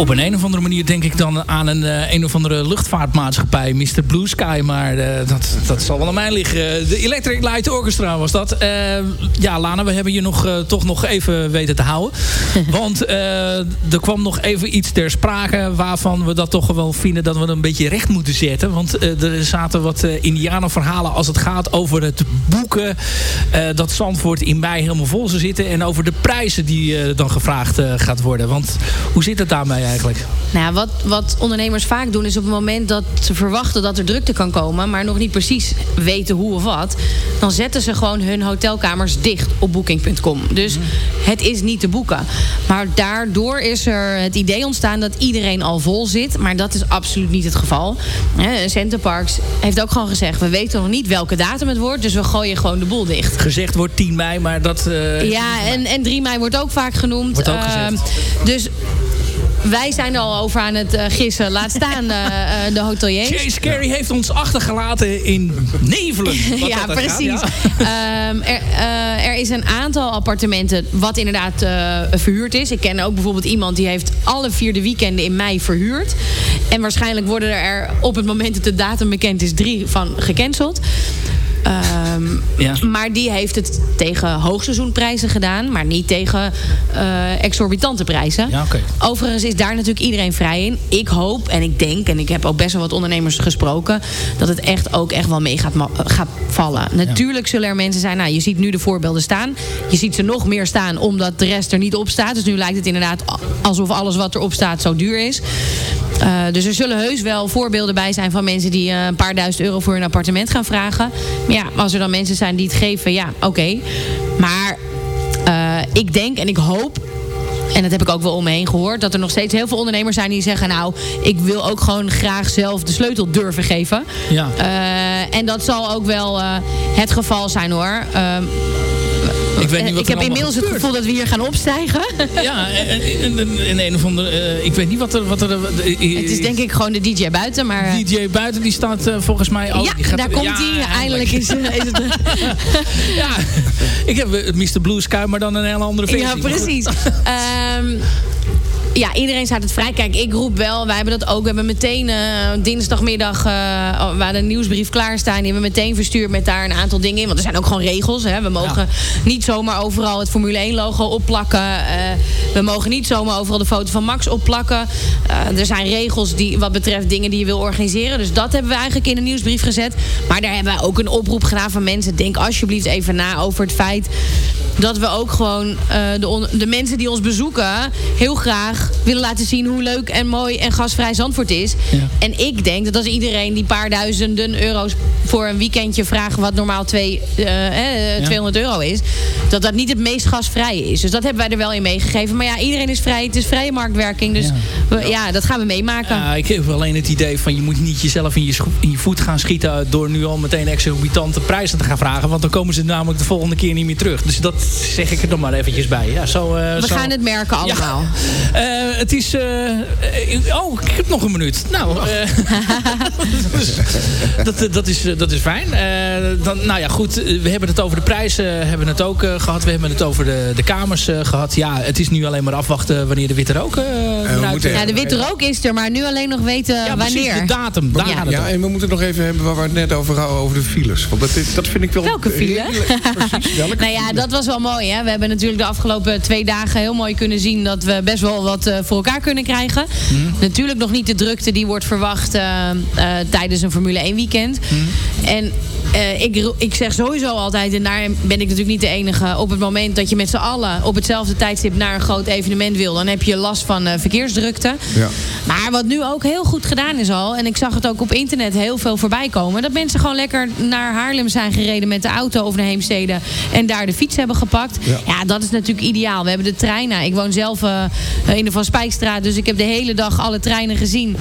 Op een, een of andere denk ik dan aan een, eh, een of andere luchtvaartmaatschappij, Mr. Blue Sky. Maar eh, dat, dat zal wel aan mij liggen. De Electric Light Orchestra was dat. Eh, ja, Lana, we hebben je nog, toch nog even weten te houden. Want er kwam nog even iets ter sprake waarvan we dat toch wel vinden dat we een beetje recht moeten zetten. Want er zaten wat eh indianenverhalen als het gaat over het boeken. dat Zandvoort in mei helemaal vol zou zitten. En over de prijzen die dan gevraagd gaat worden. Want hoe zit het daarmee eigenlijk? Nou, wat, wat ondernemers vaak doen is op het moment dat ze verwachten dat er drukte kan komen, maar nog niet precies weten hoe of wat, dan zetten ze gewoon hun hotelkamers dicht op booking.com. Dus het is niet te boeken. Maar daardoor is er het idee ontstaan dat iedereen al vol zit, maar dat is absoluut niet het geval. Hè, Centerparks heeft ook gewoon gezegd, we weten nog niet welke datum het wordt, dus we gooien gewoon de boel dicht. Gezegd wordt 10 mei, maar dat... eh, Ja, en, en 3 mei wordt ook vaak genoemd. Wordt ook. Ehm, dus wij zijn er al over aan het eh, gissen. Laat staan eh, eh, de hoteliers. Chase Carey heeft ons achtergelaten in nevelen. ja, gaat, precies. ja. Ehm, er, er is een aantal appartementen wat inderdaad verhuurd is. Ik ken ook bijvoorbeeld iemand die heeft alle vierde weekenden in mei verhuurd. En waarschijnlijk worden er op het moment dat de datum bekend is drie van gecanceld. Ehm, Maar die heeft het tegen hoogseizoenprijzen gedaan, maar niet tegen eh, exorbitante prijzen. Ja. Overigens is daar natuurlijk iedereen vrij in. Ik hoop en ik denk, en ik heb ook best wel wat ondernemers gesproken, dat het echt ook echt wel mee gaat, gaat vallen. Natuurlijk zullen er mensen zijn, nou je ziet nu de voorbeelden staan. Je ziet ze nog meer staan omdat de rest er niet op staat. Dus nu lijkt het inderdaad alsof alles wat erop staat zo duur is. Eh, dus er zullen heus wel voorbeelden bij zijn van mensen die eh, een paar duizend euro voor hun appartement gaan vragen. Maar ja, als er dan mensen zijn die het geven, ja, oké. Maar eh, ik denk en ik hoop en dat heb ik ook wel om me heen gehoord. Dat er nog steeds heel veel ondernemers zijn die zeggen... nou, ik wil ook gewoon graag zelf de sleutel durven geven. Ja. Eh, en dat zal ook wel eh, het geval zijn hoor. Ehm, Ik weet niet wat ik heb inmiddels het gevoel dat we hier gaan opstijgen. Ja, en, en, en- en een of andere... eh, ik weet niet wat er... Wat er het is denk ik gewoon de DJ buiten. Maar, eh, DJ buiten, die staat eh, volgens mij... Oh, ja, die gaat, daar komt hij. Eindelijk is, eh, is het... ja, ik heb eh, Mr. Blue Sky, maar dan een hele andere versie. Ja, precies. Ehm, ja, iedereen staat het vrij. Kijk, ik roep wel. Wij hebben dat ook. We hebben meteen eh, dinsdagmiddag... oh, we hadden een nieuwsbrief klaarstaan. Die hebben we meteen verstuurd met daar een aantal dingen in. Want er zijn ook gewoon regels. Hè. We mogen niet zomaar overal het Formule 1 logo opplakken. Eh, we mogen niet zomaar overal de foto van Max opplakken. Eh, er zijn regels die, wat betreft dingen die je wil organiseren. Dus dat hebben we eigenlijk in een nieuwsbrief gezet. Maar daar hebben wij ook een oproep gedaan van mensen. Denk alsjeblieft even na over het feit dat we ook gewoon de, de mensen die ons bezoeken heel graag willen laten zien hoe leuk en mooi en gasvrij Zandvoort is. En ik denk dat als iedereen die paar duizenden euro's voor een weekendje vragen wat normaal twee, eh, eh, 200 euro is, dat dat niet het meest gasvrij is. Dus dat hebben wij er wel in meegegeven. Maar ja, iedereen is vrij. Het is vrije marktwerking. Dus we- ja, dat gaan we meemaken. Ja, ik heb alleen het idee van je moet niet jezelf in je, in je voet gaan schieten door nu al meteen exorbitante prijzen te gaan vragen. Want dan komen ze namelijk de volgende keer niet meer terug. Dus dat zeg ik er nog maar eventjes bij. Ja, zo, eh, we zo- gaan het merken allemaal. Eh, het is... eh, eh, oh, ik heb nog een minuut. Nou, eh, dat, eh, dat, is, eh, dat is fijn. Eh, dan, nou ja, goed. eh, We hebben het over de prijzen hebben het ook eh, gehad. We hebben het over de, de kamers eh, gehad. Ja, het is nu alleen maar afwachten wanneer de witte rook eh, Ja, de witte rook is er, maar nu alleen nog weten Ja, precies, wanneer. de datum. Daar gaat het Ja, om. en we moeten het nog even hebben waar we het net over hadden, over de files. Want dat, is- dat vind ik wel... Welke file? Precies, welke nou ja, dat was wel mooi. Hè? We hebben natuurlijk de afgelopen twee dagen heel mooi kunnen zien dat we best wel wat eh, voor elkaar kunnen krijgen. Mhm. Natuurlijk nog niet de drukte die wordt verwacht eh, eh, tijdens een Formule 1 weekend. Mhm. En ik, ik zeg sowieso altijd, en daar ben ik natuurlijk niet de enige... op het moment dat je met z'n allen op hetzelfde tijdstip naar een groot evenement wil... dan heb je last van verkeersdrukte. Ja. Maar wat nu ook heel goed gedaan is al... en ik zag het ook op internet heel veel voorbij komen... dat mensen gewoon lekker naar Haarlem zijn gereden met de auto of naar Heemstede... en daar de fiets hebben gepakt. Ja, dat is natuurlijk ideaal. We hebben de treinen. Ik woon zelf in de Van Spijkstraat... dus ik heb de hele dag alle treinen gezien.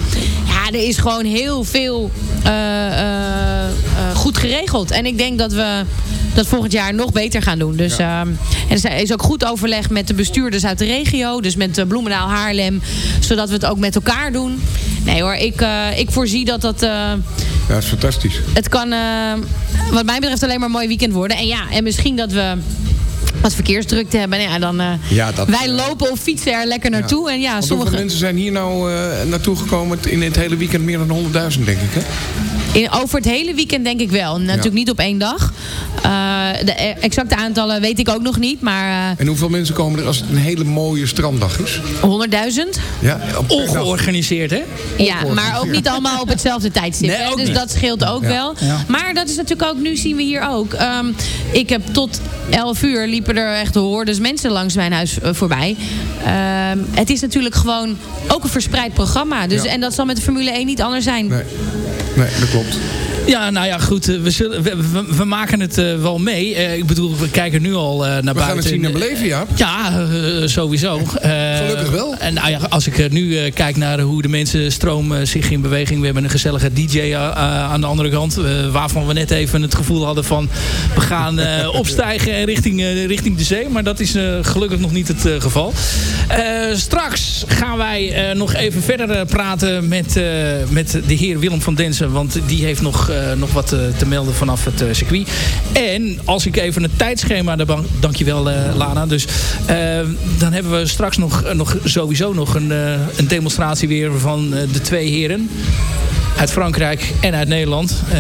Ja, er is gewoon heel veel eh, eh, eh, goed geregeld. En ik denk dat we dat volgend jaar nog beter gaan doen. Dus, ehm, en er is ook goed overleg met de bestuurders uit de regio. Dus met Bloemendaal, Haarlem. Zodat we het ook met elkaar doen. Nee hoor, ik, ik voorzie dat dat... Ja, dat is fantastisch. het kan wat mij betreft alleen maar een mooi weekend worden. En ja, en misschien dat we wat verkeersdrukte hebben. Nou Ja, dan, eh, Ja, dat- wij lopen of fietsen er lekker naartoe. En ja, sommige... mensen zijn hier nou eh, naartoe gekomen in het hele weekend? Meer dan 100.000, denk ik, hè? In, over het hele weekend denk ik wel. Natuurlijk niet op één dag. Eh, de exacte aantallen weet ik ook nog niet. Maar eh, En hoeveel mensen komen er als het een hele mooie stranddag is? 100.000. Ja, Ongeorganiseerd, hè? Ja, maar ook niet allemaal op hetzelfde tijdstip. Nee, dus niet. dat scheelt ook Ja. wel. Ja. Maar dat is natuurlijk ook, nu zien we hier ook. Ehm, ik heb tot 11 uur liepen er echt hordes mensen langs mijn huis eh, voorbij. Ehm, het is natuurlijk gewoon ook een verspreid programma. Dus, Ja. En dat zal met de Formule 1 niet anders zijn. Nee, nee dat klopt. Ja, nou ja, goed. eh, We, zullen, we, we, we maken het eh, wel mee. Eh, ik bedoel, we kijken nu al naar buiten. gaan het zien en beleven, ja. Ja, sowieso. Gelukkig wel. En nou ja, als ik nu kijk naar hoe de mensen stromen zich in beweging. We hebben een gezellige DJ aan de andere kant. waarvan we net even het gevoel hadden van... we gaan opstijgen en richting, richting de zee. Maar dat is gelukkig nog niet het geval. Straks gaan wij nog even verder praten met, met de heer Willem van Densen. Want die heeft nog, nog wat eh, te melden vanaf het eh, circuit. En als ik even het tijdschema... Daar ban- dankjewel eh Lana. Dus eh, dan hebben we straks nog, eh, nog sowieso nog een, eh, een demonstratie weer van eh, de twee heren uit Frankrijk en uit Nederland. eh,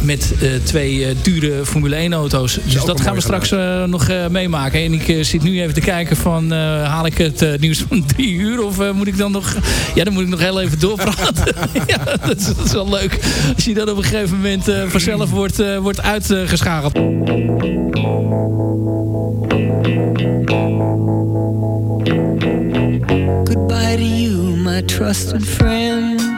met eh, twee eh, dure Formule 1 auto's. Dus dat gaan we straks nog eh, meemaken. En ik zit nu even te kijken van... eh, haal ik het nieuws van drie uur? Of moet ik dan nog... Ja, dan moet ik nog heel even doorpraten. ja, dat is, dat is wel leuk. Als je dan op een gegeven moment eh, vanzelf wordt, eh, wordt uitgeschakeld. Goodbye to you, my trusted friend.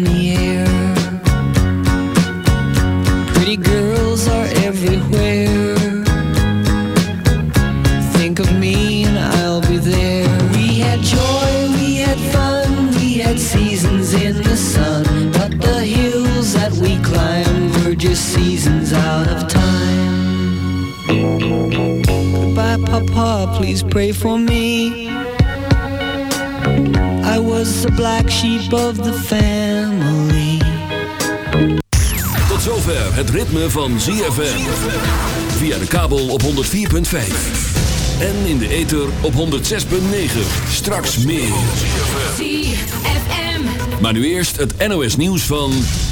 Goodbye, Papa, please pray for me. I was the black sheep of the family. Tot zover het ritme van ZFM. Via de kabel op 104.5. En in de ether op 106.9. Straks meer. Maar nu eerst het NOS nieuws van...